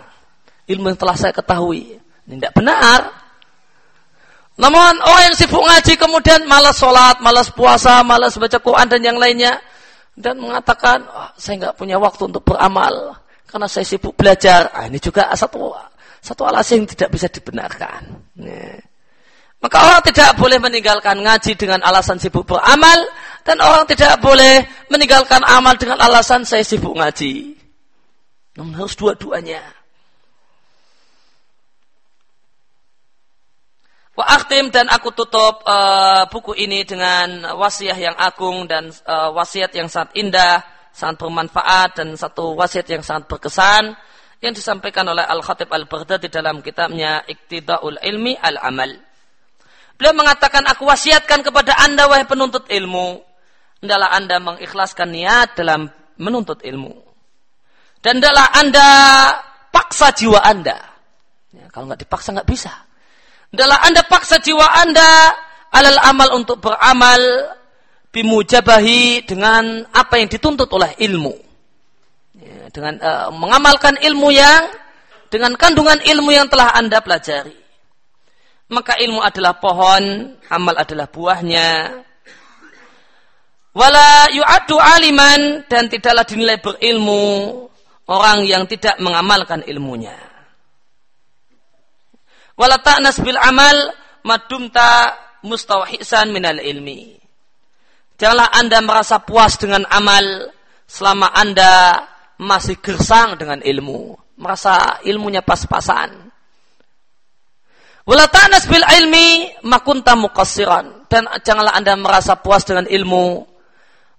Ilmu yang telah saya ketahui. Ini tidak benar. Namun orang yang sibuk ngaji kemudian malas sholat, malas puasa, malas baca Quran dan yang lainnya dan mengatakan oh, saya nggak punya waktu untuk beramal karena saya sibuk belajar. Ah, ini juga satu satu alasan yang tidak bisa dibenarkan. Maka orang tidak boleh meninggalkan ngaji dengan alasan sibuk beramal dan orang tidak boleh meninggalkan amal dengan alasan saya sibuk ngaji. Namun harus dua-duanya. Wa akhtim dan aku tutup uh, buku ini dengan wasiat yang agung dan uh, wasiat yang sangat indah, sangat bermanfaat dan satu wasiat yang sangat berkesan yang disampaikan oleh Al-Khatib Al-Baghdadi dalam kitabnya Iktida'ul Ilmi Al-Amal. Beliau mengatakan, aku wasiatkan kepada anda wahai penuntut ilmu, adalah anda mengikhlaskan niat dalam menuntut ilmu. Dan adalah anda paksa jiwa anda. Ya, kalau nggak dipaksa nggak bisa adalah Anda paksa jiwa Anda alal amal untuk beramal bimujabahi dengan apa yang dituntut oleh ilmu. Ya, dengan uh, mengamalkan ilmu yang dengan kandungan ilmu yang telah Anda pelajari. maka ilmu adalah pohon, amal adalah buahnya. Wala yu'addu aliman dan tidaklah dinilai berilmu orang yang tidak mengamalkan ilmunya. Wala ta'nas bil amal madumta mustawhisan minal ilmi. Janganlah Anda merasa puas dengan amal selama Anda masih gersang dengan ilmu. Merasa ilmunya pas-pasan. Wala ta'nas bil ilmi makunta muqassiran. Dan janganlah Anda merasa puas dengan ilmu.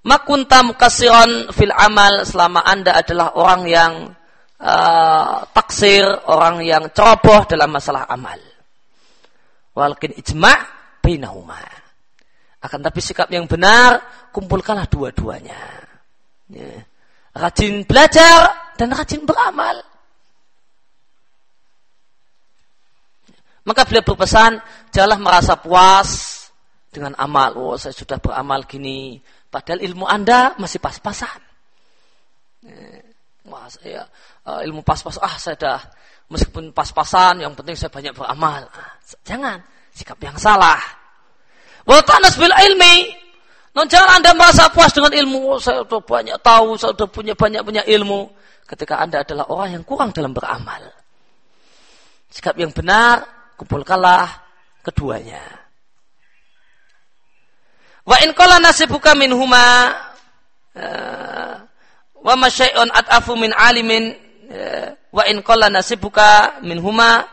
Makunta muqassiran fil amal selama Anda adalah orang yang uh, taksir, orang yang ceroboh dalam masalah amal. Walakin ijma' bainahuma. Akan tapi sikap yang benar, kumpulkanlah dua-duanya. Ya. Rajin belajar dan rajin beramal. Maka beliau berpesan, janganlah merasa puas dengan amal. Oh, saya sudah beramal gini. Padahal ilmu Anda masih pas-pasan. Eh, wah, saya uh, ilmu pas-pas. Ah, saya dah meskipun pas-pasan, yang penting saya banyak beramal. Ah, jangan, sikap yang salah. Wa tanas bil ilmi. Non jangan Anda merasa puas dengan ilmu. Oh, saya sudah banyak tahu, saya sudah punya banyak-banyak ilmu. Ketika Anda adalah orang yang kurang dalam beramal. Sikap yang benar kumpulkanlah keduanya. Wa in qala nasibuka minhuma uh, wa ma syai'un at'afu min alimin wa in qala nasibuka minhuma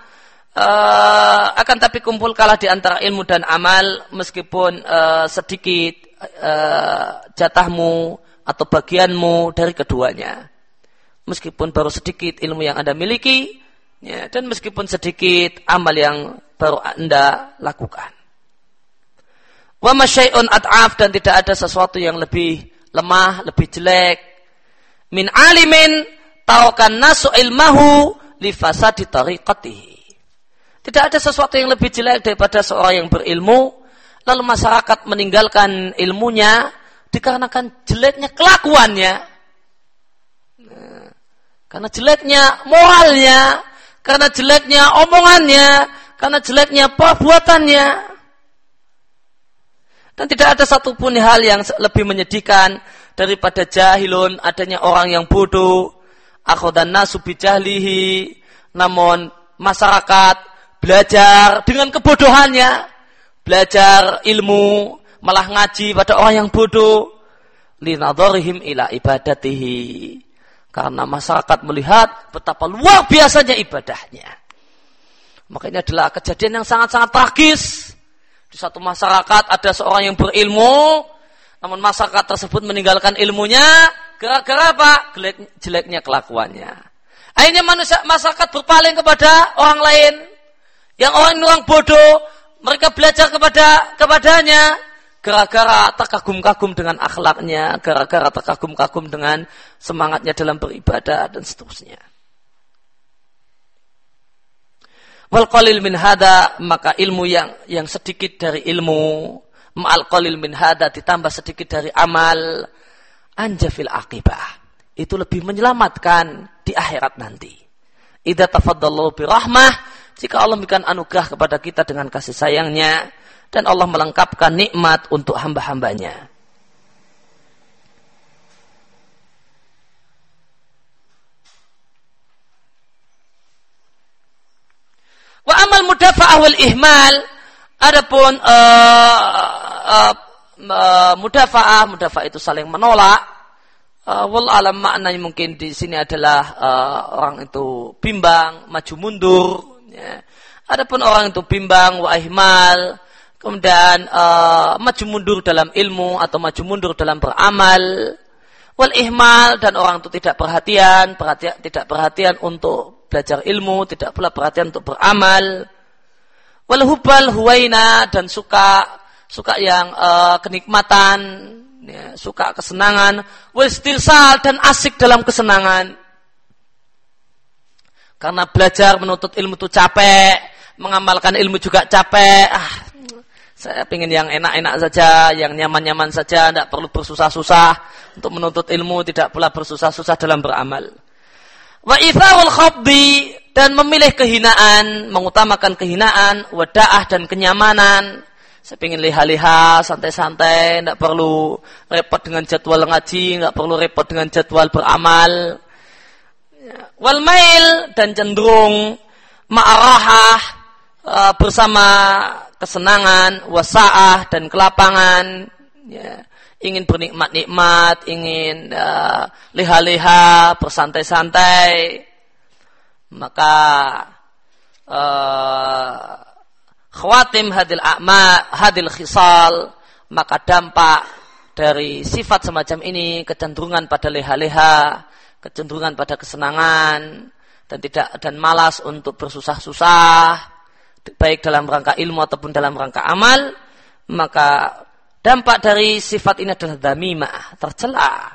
uh, akan tapi kumpulkanlah di antara ilmu dan amal meskipun uh, sedikit uh, jatahmu atau bagianmu dari keduanya. Meskipun baru sedikit ilmu yang Anda miliki, Ya, dan meskipun sedikit amal yang baru Anda lakukan. Wa masyai'un at'af dan tidak ada sesuatu yang lebih lemah, lebih jelek. Min alimin taukan nasu ilmahu li fasadi tariqatihi. Tidak ada sesuatu yang lebih jelek daripada seorang yang berilmu lalu masyarakat meninggalkan ilmunya dikarenakan jeleknya kelakuannya. Karena jeleknya moralnya, karena jeleknya omongannya, karena jeleknya perbuatannya. Dan tidak ada satupun hal yang lebih menyedihkan daripada jahilun adanya orang yang bodoh. Dan nasu bijahlihi. Namun masyarakat belajar dengan kebodohannya. Belajar ilmu, malah ngaji pada orang yang bodoh. Linadorihim ila ibadatihi karena masyarakat melihat betapa luar biasanya ibadahnya. Maka ini adalah kejadian yang sangat-sangat tragis. Di satu masyarakat ada seorang yang berilmu, namun masyarakat tersebut meninggalkan ilmunya, gara-gara apa? Jelek, jeleknya kelakuannya. Akhirnya manusia, masyarakat berpaling kepada orang lain. Yang orang orang bodoh, mereka belajar kepada kepadanya, gara-gara terkagum-kagum dengan akhlaknya, gara-gara terkagum-kagum dengan semangatnya dalam beribadah dan seterusnya. Wal qalil min hada maka ilmu yang yang sedikit dari ilmu ma'al qalil min hada ditambah sedikit dari amal anjafil akibah. Itu lebih menyelamatkan di akhirat nanti. Idza tafaddallahu bi rahmah jika Allah memberikan anugerah kepada kita dengan kasih sayangnya, dan Allah melengkapkan nikmat untuk hamba-hambanya. Wa amal mudafa'ah wal ihmal adapun uh, uh, uh, mudafa'ah mudafa'ah itu saling menolak. Uh, wal alam maknanya mungkin di sini adalah uh, orang itu bimbang maju mundur ya. adapun orang itu bimbang wa ihmal kemudian maju mundur dalam ilmu atau maju mundur dalam beramal. Wal ihmal dan orang itu tidak perhatian, perhatian tidak perhatian untuk belajar ilmu, tidak pula perhatian untuk beramal. Wal hubal huwaina dan suka suka yang uh, kenikmatan ya, suka kesenangan wal stilsal dan asik dalam kesenangan karena belajar menuntut ilmu itu capek mengamalkan ilmu juga capek ah saya ingin yang enak-enak saja, yang nyaman-nyaman saja, tidak perlu bersusah-susah untuk menuntut ilmu, tidak pula bersusah-susah dalam beramal. Wa itharul khabdi dan memilih kehinaan, mengutamakan kehinaan, wadaah dan kenyamanan. Saya ingin liha-liha, santai-santai, tidak perlu repot dengan jadwal ngaji, nggak perlu repot dengan jadwal beramal. Ya. Wal mail dan cenderung ma'arahah uh, bersama kesenangan, wasaah dan kelapangan. Ya ingin bernikmat-nikmat, ingin uh, leha-leha, bersantai-santai, maka uh, khawatim hadil a'ma, hadil khisal, maka dampak dari sifat semacam ini kecenderungan pada leha-leha, kecenderungan pada kesenangan dan tidak dan malas untuk bersusah-susah baik dalam rangka ilmu ataupun dalam rangka amal maka Dampak dari sifat ini adalah damimah, tercela.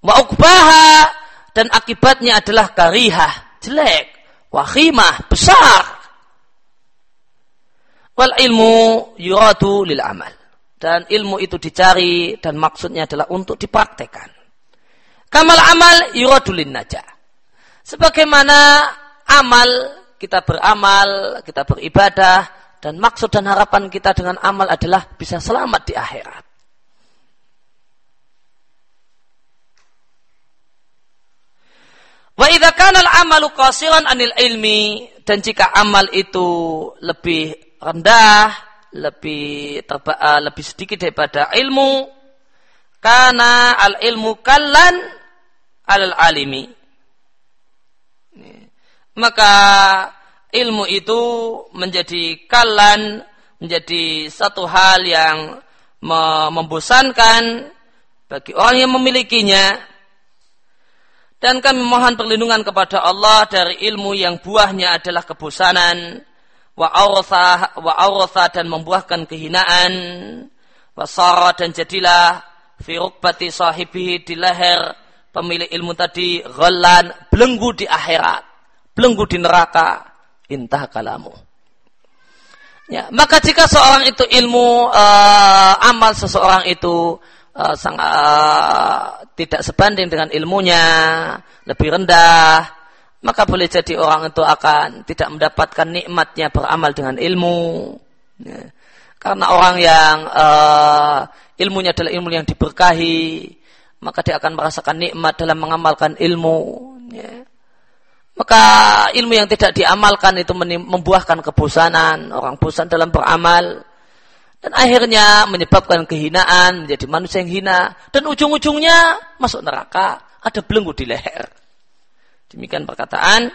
Wa ukbaha dan akibatnya adalah karihah, jelek, wahimah, besar. Wal ilmu yuradu lil amal. Dan ilmu itu dicari dan maksudnya adalah untuk dipraktekkan. Kamal amal yuradu lin najah. Sebagaimana amal kita beramal, kita beribadah dan maksud dan harapan kita dengan amal adalah bisa selamat di akhirat. Wa idza al-amalu qasiran anil ilmi dan jika amal itu lebih rendah, lebih terba, uh, lebih sedikit daripada ilmu, karena al-ilmu kallan al alimi. Maka ilmu itu menjadi kalan, menjadi satu hal yang membosankan bagi orang yang memilikinya. Dan kami mohon perlindungan kepada Allah dari ilmu yang buahnya adalah kebosanan, wa awratha, wa awratha dan membuahkan kehinaan, wa sara dan jadilah fi rukbati sahibihi di leher pemilik ilmu tadi ghalan belenggu di akhirat, belenggu di neraka intah kalamu. Ya, maka jika seorang itu ilmu uh, amal seseorang itu uh, sang, uh, tidak sebanding dengan ilmunya, lebih rendah, maka boleh jadi orang itu akan tidak mendapatkan nikmatnya beramal dengan ilmu. Ya. Karena orang yang uh, ilmunya adalah ilmu yang diberkahi, maka dia akan merasakan nikmat dalam mengamalkan ilmu. Ya. Maka ilmu yang tidak diamalkan itu membuahkan kebosanan, orang bosan dalam beramal. Dan akhirnya menyebabkan kehinaan, menjadi manusia yang hina. Dan ujung-ujungnya masuk neraka, ada belenggu di leher. Demikian perkataan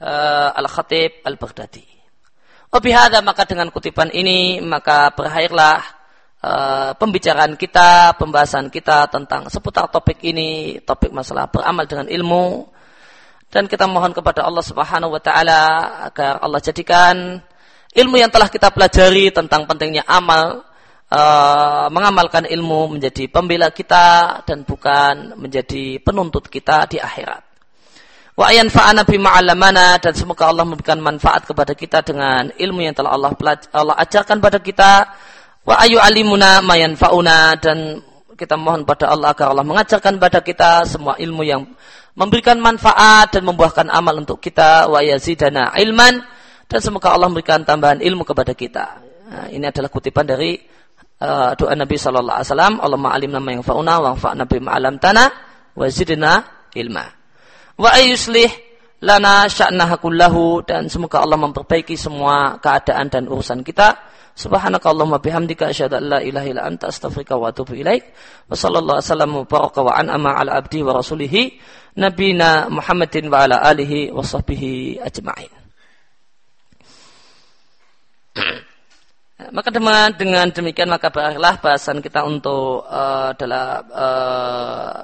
uh, Al-Khatib Al-Baghdadi. Wabihada maka dengan kutipan ini, maka berakhirlah uh, pembicaraan kita, pembahasan kita tentang seputar topik ini, topik masalah beramal dengan ilmu dan kita mohon kepada Allah Subhanahu wa taala agar Allah jadikan ilmu yang telah kita pelajari tentang pentingnya amal uh, mengamalkan ilmu menjadi pembela kita dan bukan menjadi penuntut kita di akhirat. Wa yanfa'ana bima 'allamana dan semoga Allah memberikan manfaat kepada kita dengan ilmu yang telah Allah Allah ajarkan pada kita. Wa ayu alimuna ma yanfa'una dan kita mohon pada Allah agar Allah mengajarkan pada kita semua ilmu yang memberikan manfaat dan membuahkan amal untuk kita wa yazidana ilman dan semoga Allah memberikan tambahan ilmu kepada kita. Nah, ini adalah kutipan dari uh, doa Nabi sallallahu alaihi wasallam, Allahumma alimna ma yanfa'una wa anfa'na bima 'allamtana wa zidna ilma. Wa ayuslih lana sya'naha kullahu dan semoga Allah memperbaiki semua keadaan dan urusan kita Subhanakallahumma bihamdika asyhadu an la ilaha illa anta astaghfiruka wa atubu ilaik. Wa sallallahu wasallam wa baraka wa an'ama ala abdi wa rasulih nabina Muhammadin wa ala alihi wa sahbihi ajma'in. Maka dengan, dengan demikian maka berakhirlah bahasan kita untuk uh, dalam uh,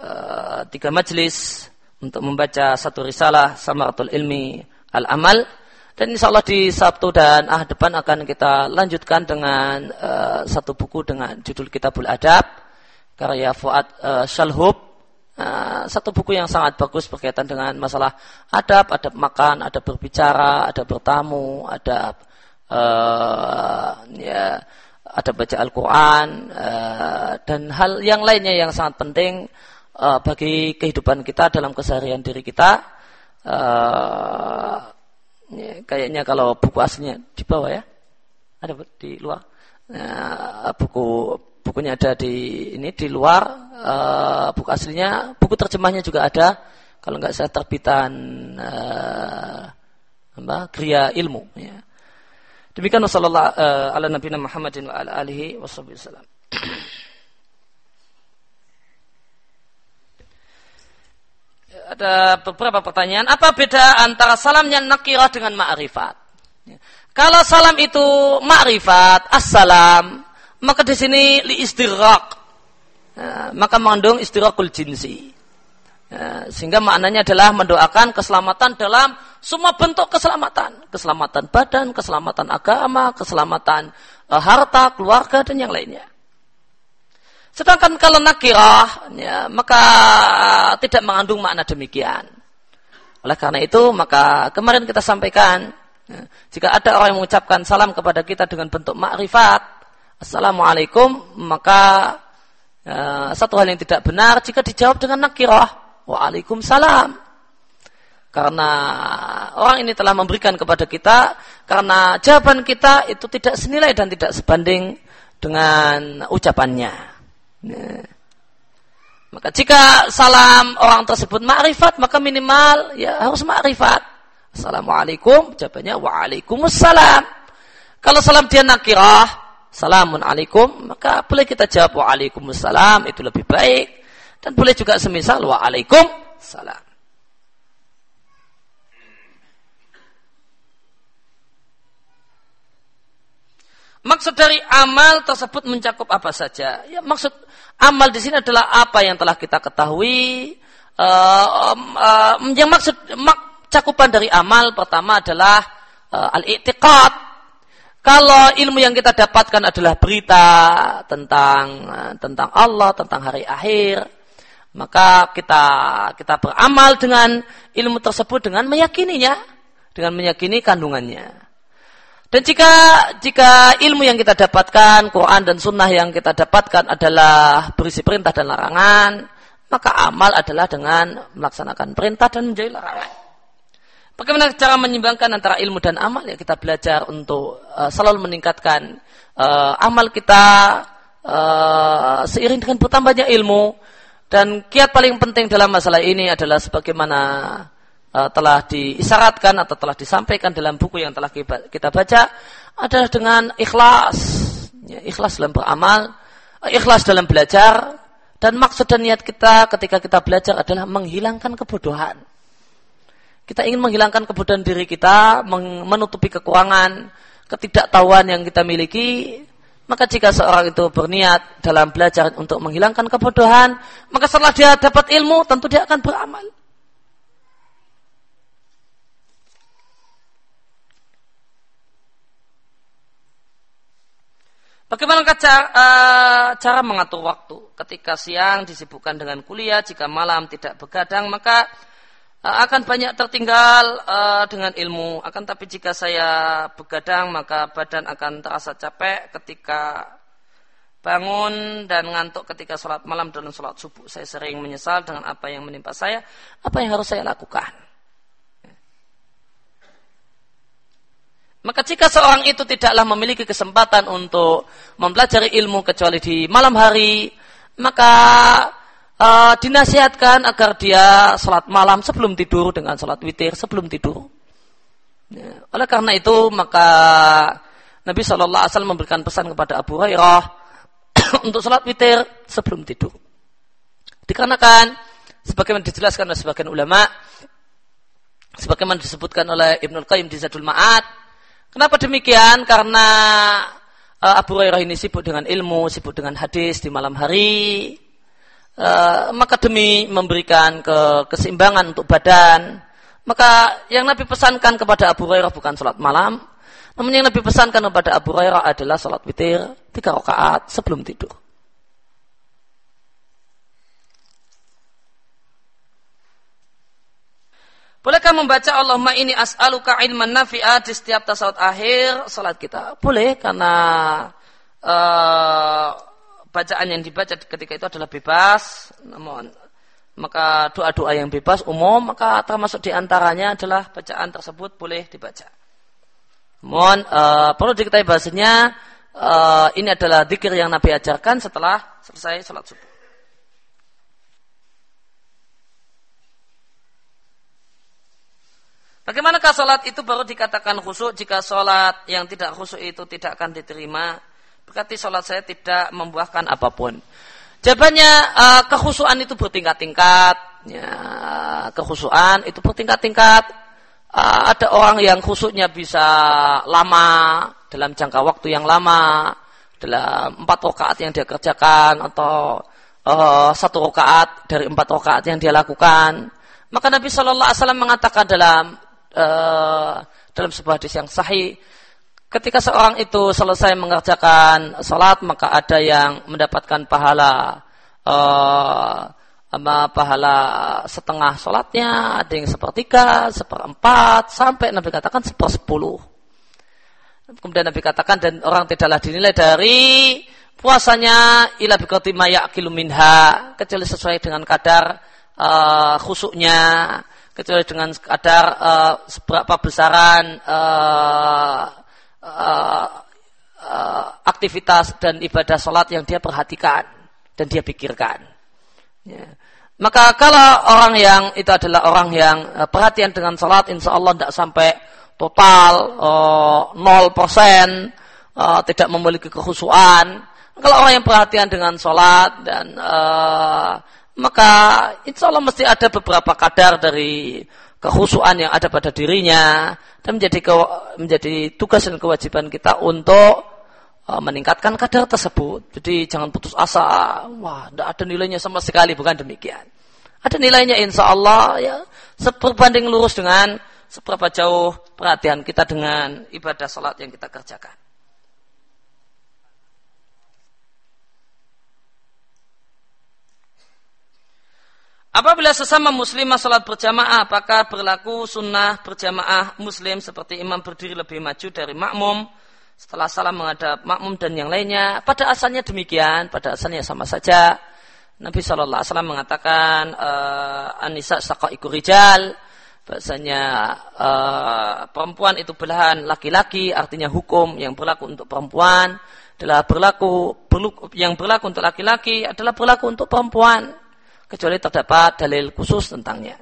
uh, tiga majlis untuk membaca satu risalah Samaratul Ilmi Al-Amal dan insya Allah di Sabtu dan ah depan akan kita lanjutkan dengan uh, satu buku dengan judul Kitabul Adab karya Fuad uh, Shalhub. Uh, satu buku yang sangat bagus berkaitan dengan masalah adab, adab makan, adab berbicara, adab bertamu, adab uh, ya, adab baca Al-Quran uh, dan hal yang lainnya yang sangat penting uh, bagi kehidupan kita dalam keseharian diri kita uh, ya, kayaknya kalau buku aslinya di bawah ya. Ada di luar. Uh, buku bukunya ada di ini di luar. Uh, buku aslinya buku terjemahnya juga ada. Kalau nggak saya terbitan uh, apa kriya ilmu ya. Demikian uh, ala nabi Muhammadin wa ada beberapa pertanyaan. Apa beda antara salamnya nakirah dengan ma'rifat? Ya. Kalau salam itu ma'rifat, assalam, maka di sini li istirak. Ya, maka mengandung istirakul jinsi. Ya, sehingga maknanya adalah mendoakan keselamatan dalam semua bentuk keselamatan. Keselamatan badan, keselamatan agama, keselamatan uh, harta, keluarga, dan yang lainnya. Sedangkan kalau nakirah, ya, maka tidak mengandung makna demikian. Oleh karena itu, maka kemarin kita sampaikan, ya, jika ada orang yang mengucapkan salam kepada kita dengan bentuk makrifat, Assalamualaikum, maka ya, satu hal yang tidak benar jika dijawab dengan nakirah, Waalaikumsalam. Karena orang ini telah memberikan kepada kita, karena jawaban kita itu tidak senilai dan tidak sebanding dengan ucapannya. Nah. Maka jika salam orang tersebut makrifat, maka minimal ya harus makrifat. Assalamualaikum, jawabannya waalaikumsalam. Kalau salam dia nakirah, salamun alaikum, maka boleh kita jawab waalaikumsalam, itu lebih baik. Dan boleh juga semisal waalaikumsalam. Maksud dari amal tersebut mencakup apa saja? Ya, maksud amal di sini adalah apa yang telah kita ketahui. Uh, uh, yang maksud mak, cakupan dari amal pertama adalah uh, al-i'tiqad. Kalau ilmu yang kita dapatkan adalah berita tentang tentang Allah, tentang hari akhir, maka kita kita beramal dengan ilmu tersebut dengan meyakininya, dengan meyakini kandungannya. Dan jika jika ilmu yang kita dapatkan, Quran dan Sunnah yang kita dapatkan adalah berisi perintah dan larangan, maka amal adalah dengan melaksanakan perintah dan menjauhi larangan. Bagaimana cara menyimbangkan antara ilmu dan amal? Ya kita belajar untuk uh, selalu meningkatkan uh, amal kita uh, seiring dengan bertambahnya ilmu. Dan kiat paling penting dalam masalah ini adalah sebagaimana uh, telah diisyaratkan atau telah disampaikan dalam buku yang telah kita baca adalah dengan ikhlas, ya, ikhlas dalam beramal, uh, ikhlas dalam belajar, dan maksud dan niat kita ketika kita belajar adalah menghilangkan kebodohan. Kita ingin menghilangkan kebodohan diri kita, menutupi kekurangan, ketidaktahuan yang kita miliki, maka jika seorang itu berniat dalam belajar untuk menghilangkan kebodohan, maka setelah dia dapat ilmu, tentu dia akan beramal. Bagaimana cara, uh, cara mengatur waktu? Ketika siang disibukkan dengan kuliah, jika malam tidak begadang, maka uh, akan banyak tertinggal uh, dengan ilmu. Akan tapi jika saya begadang, maka badan akan terasa capek ketika bangun dan ngantuk ketika sholat malam dan sholat subuh. Saya sering menyesal dengan apa yang menimpa saya. Apa yang harus saya lakukan? Maka jika seorang itu tidaklah memiliki kesempatan untuk mempelajari ilmu kecuali di malam hari, maka uh, dinasihatkan agar dia sholat malam sebelum tidur dengan sholat witir sebelum tidur. Ya. Oleh karena itu maka Nabi Shallallahu Alaihi Wasallam memberikan pesan kepada Abu Hurairah [coughs] untuk sholat witir sebelum tidur. Dikarenakan sebagaimana dijelaskan oleh sebagian ulama, sebagaimana disebutkan oleh Ibnul Qayyim di Zadul Ma'ad, Kenapa demikian? Karena uh, Abu Hurairah ini sibuk dengan ilmu, sibuk dengan hadis di malam hari. Uh, maka demi memberikan ke keseimbangan untuk badan, maka yang Nabi pesankan kepada Abu Hurairah bukan sholat malam, namun yang Nabi pesankan kepada Abu Hurairah adalah sholat witir tiga rakaat sebelum tidur. Bolehkah membaca Allahumma ini as'aluka ilman nafi'at di setiap tasawuf akhir salat kita? Boleh karena uh, bacaan yang dibaca ketika itu adalah bebas. Namun maka doa-doa yang bebas umum maka termasuk di antaranya adalah bacaan tersebut boleh dibaca. Mohon uh, perlu diketahui bahasanya uh, ini adalah zikir yang Nabi ajarkan setelah selesai sholat subuh. Bagaimanakah sholat itu baru dikatakan khusyuk jika sholat yang tidak khusyuk itu tidak akan diterima? Berarti sholat saya tidak membuahkan apa pun. Jawabannya uh, kekhusuan itu bertingkat-tingkat. Ya, kekhusuan itu bertingkat-tingkat. Uh, ada orang yang khusuknya bisa lama dalam jangka waktu yang lama dalam empat rakaat yang dia kerjakan atau uh, satu rakaat dari empat rakaat yang dia lakukan. Maka Nabi Shallallahu Alaihi Wasallam mengatakan dalam uh, dalam sebuah hadis yang sahih, ketika seorang itu selesai mengerjakan salat maka ada yang mendapatkan pahala uh, pahala setengah salatnya, ada yang sepertiga, seperempat, sampai Nabi katakan sepersepuluh. Kemudian Nabi katakan dan orang tidaklah dinilai dari puasanya ila biqati yaqilu minha kecuali sesuai dengan kadar uh, khusuknya kecuali dengan kadar uh, seberapa besaran uh, uh, uh, aktivitas dan ibadah sholat yang dia perhatikan dan dia pikirkan. Ya. Maka kalau orang yang itu adalah orang yang uh, perhatian dengan sholat, insya Allah tidak sampai total uh, 0% uh, tidak memiliki kekhusuan. Kalau orang yang perhatian dengan sholat dan uh, maka insya Allah mesti ada beberapa kadar dari kehusuan yang ada pada dirinya dan menjadi ke, menjadi tugas dan kewajiban kita untuk uh, meningkatkan kadar tersebut. Jadi jangan putus asa, wah, tidak ada nilainya sama sekali, bukan demikian. Ada nilainya insya Allah ya seperbanding lurus dengan seberapa jauh perhatian kita dengan ibadah salat yang kita kerjakan. Apabila sesama muslimah salat berjamaah, apakah berlaku sunnah berjamaah muslim seperti imam berdiri lebih maju dari makmum setelah salam menghadap makmum dan yang lainnya? Pada asalnya demikian, pada asalnya sama saja. Nabi Shallallahu Alaihi Wasallam mengatakan uh, Anisa iku rijal bahasanya uh, perempuan itu belahan laki-laki artinya hukum yang berlaku untuk perempuan adalah berlaku yang berlaku untuk laki-laki adalah berlaku untuk perempuan kecuali terdapat dalil khusus tentangnya.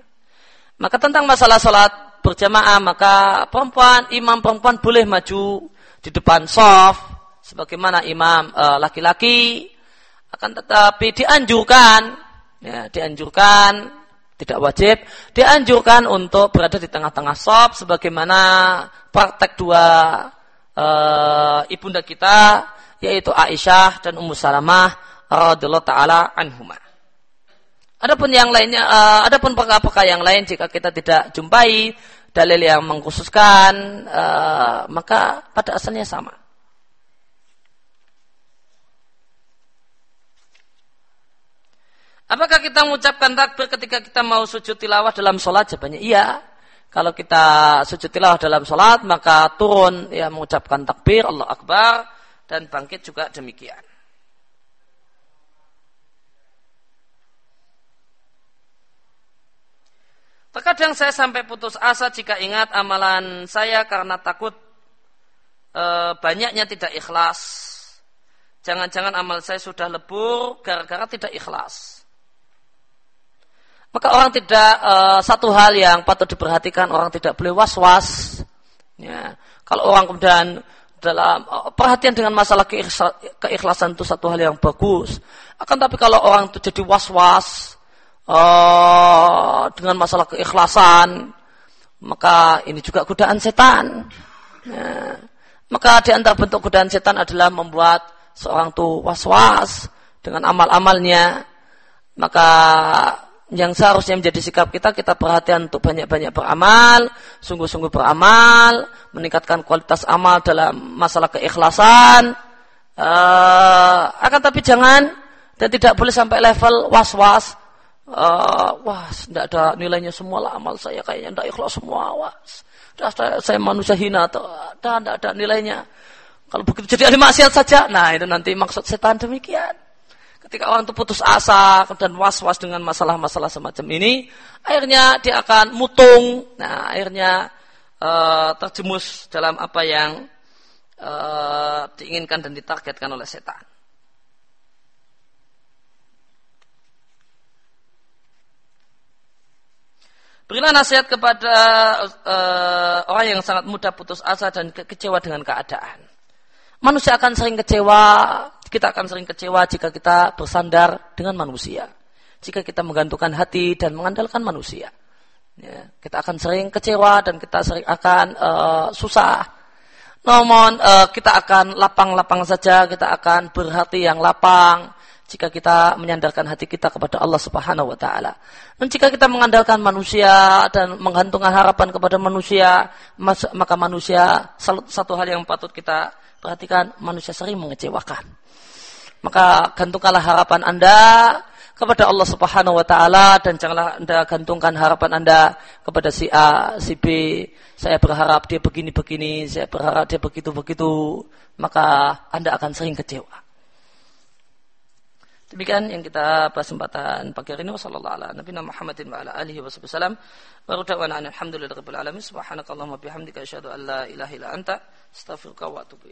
Maka tentang masalah sholat berjamaah, maka perempuan, imam perempuan boleh maju di depan soft, sebagaimana imam eh, laki-laki, akan tetapi dianjurkan, ya, dianjurkan, tidak wajib, dianjurkan untuk berada di tengah-tengah soft, sebagaimana praktek dua uh, ibunda kita, yaitu Aisyah dan Ummu Salamah radhiyallahu taala anhumah. Adapun yang lainnya, uh, adapun perkara-perkara yang lain jika kita tidak jumpai dalil yang mengkhususkan, uh, maka pada asalnya sama. Apakah kita mengucapkan takbir ketika kita mau sujud tilawah dalam sholat? Jawabannya iya. Kalau kita sujud tilawah dalam sholat, maka turun ya mengucapkan takbir, Allah Akbar, dan bangkit juga demikian. Terkadang saya sampai putus asa jika ingat amalan saya karena takut e, banyaknya tidak ikhlas. Jangan-jangan amal saya sudah lebur gara-gara tidak ikhlas. Maka orang tidak e, satu hal yang patut diperhatikan orang tidak boleh was-was. Ya, kalau orang kemudian dalam e, perhatian dengan masalah keikhlasan itu satu hal yang bagus. Akan tapi kalau orang itu jadi was-was, uh, dengan masalah keikhlasan, maka ini juga godaan setan. Ya. Maka di antara bentuk godaan setan adalah membuat seorang itu was-was dengan amal-amalnya. Maka yang seharusnya menjadi sikap kita, kita perhatian untuk banyak-banyak beramal, sungguh-sungguh beramal, meningkatkan kualitas amal dalam masalah keikhlasan. Uh, akan tapi jangan dan tidak boleh sampai level was-was uh, wah tidak ada nilainya semua lah amal saya kayaknya tidak ikhlas semua wah saya, saya manusia hina atau tidak ada nilainya kalau begitu jadi ahli maksiat saja nah itu nanti maksud setan demikian ketika orang itu putus asa dan was-was dengan masalah-masalah semacam ini, akhirnya dia akan mutung. Nah, akhirnya uh, terjemus dalam apa yang uh, diinginkan dan ditargetkan oleh setan. Berilah nasihat kepada uh, orang yang sangat mudah putus asa dan ke kecewa dengan keadaan. Manusia akan sering kecewa, kita akan sering kecewa jika kita bersandar dengan manusia. Jika kita menggantungkan hati dan mengandalkan manusia. Ya, kita akan sering kecewa dan kita sering akan uh, susah. Namun uh, kita akan lapang-lapang saja, kita akan berhati yang lapang, jika kita menyandarkan hati kita kepada Allah Subhanahu wa taala. Dan jika kita mengandalkan manusia dan menggantungkan harapan kepada manusia, maka manusia satu hal yang patut kita perhatikan manusia sering mengecewakan. Maka gantungkanlah harapan Anda kepada Allah Subhanahu wa taala dan janganlah Anda gantungkan harapan Anda kepada si A, si B. Saya berharap dia begini-begini, saya berharap dia begitu-begitu, maka Anda akan sering kecewa. Demikian yang kita bahas kesempatan pagi hari ini ala nabiyina Muhammadin wa ala alihi wasallam. Wa radwana alhamdulillahi rabbil alamin. Subhanakallahumma bihamdika asyhadu an la ilaha illa anta astaghfiruka wa atubu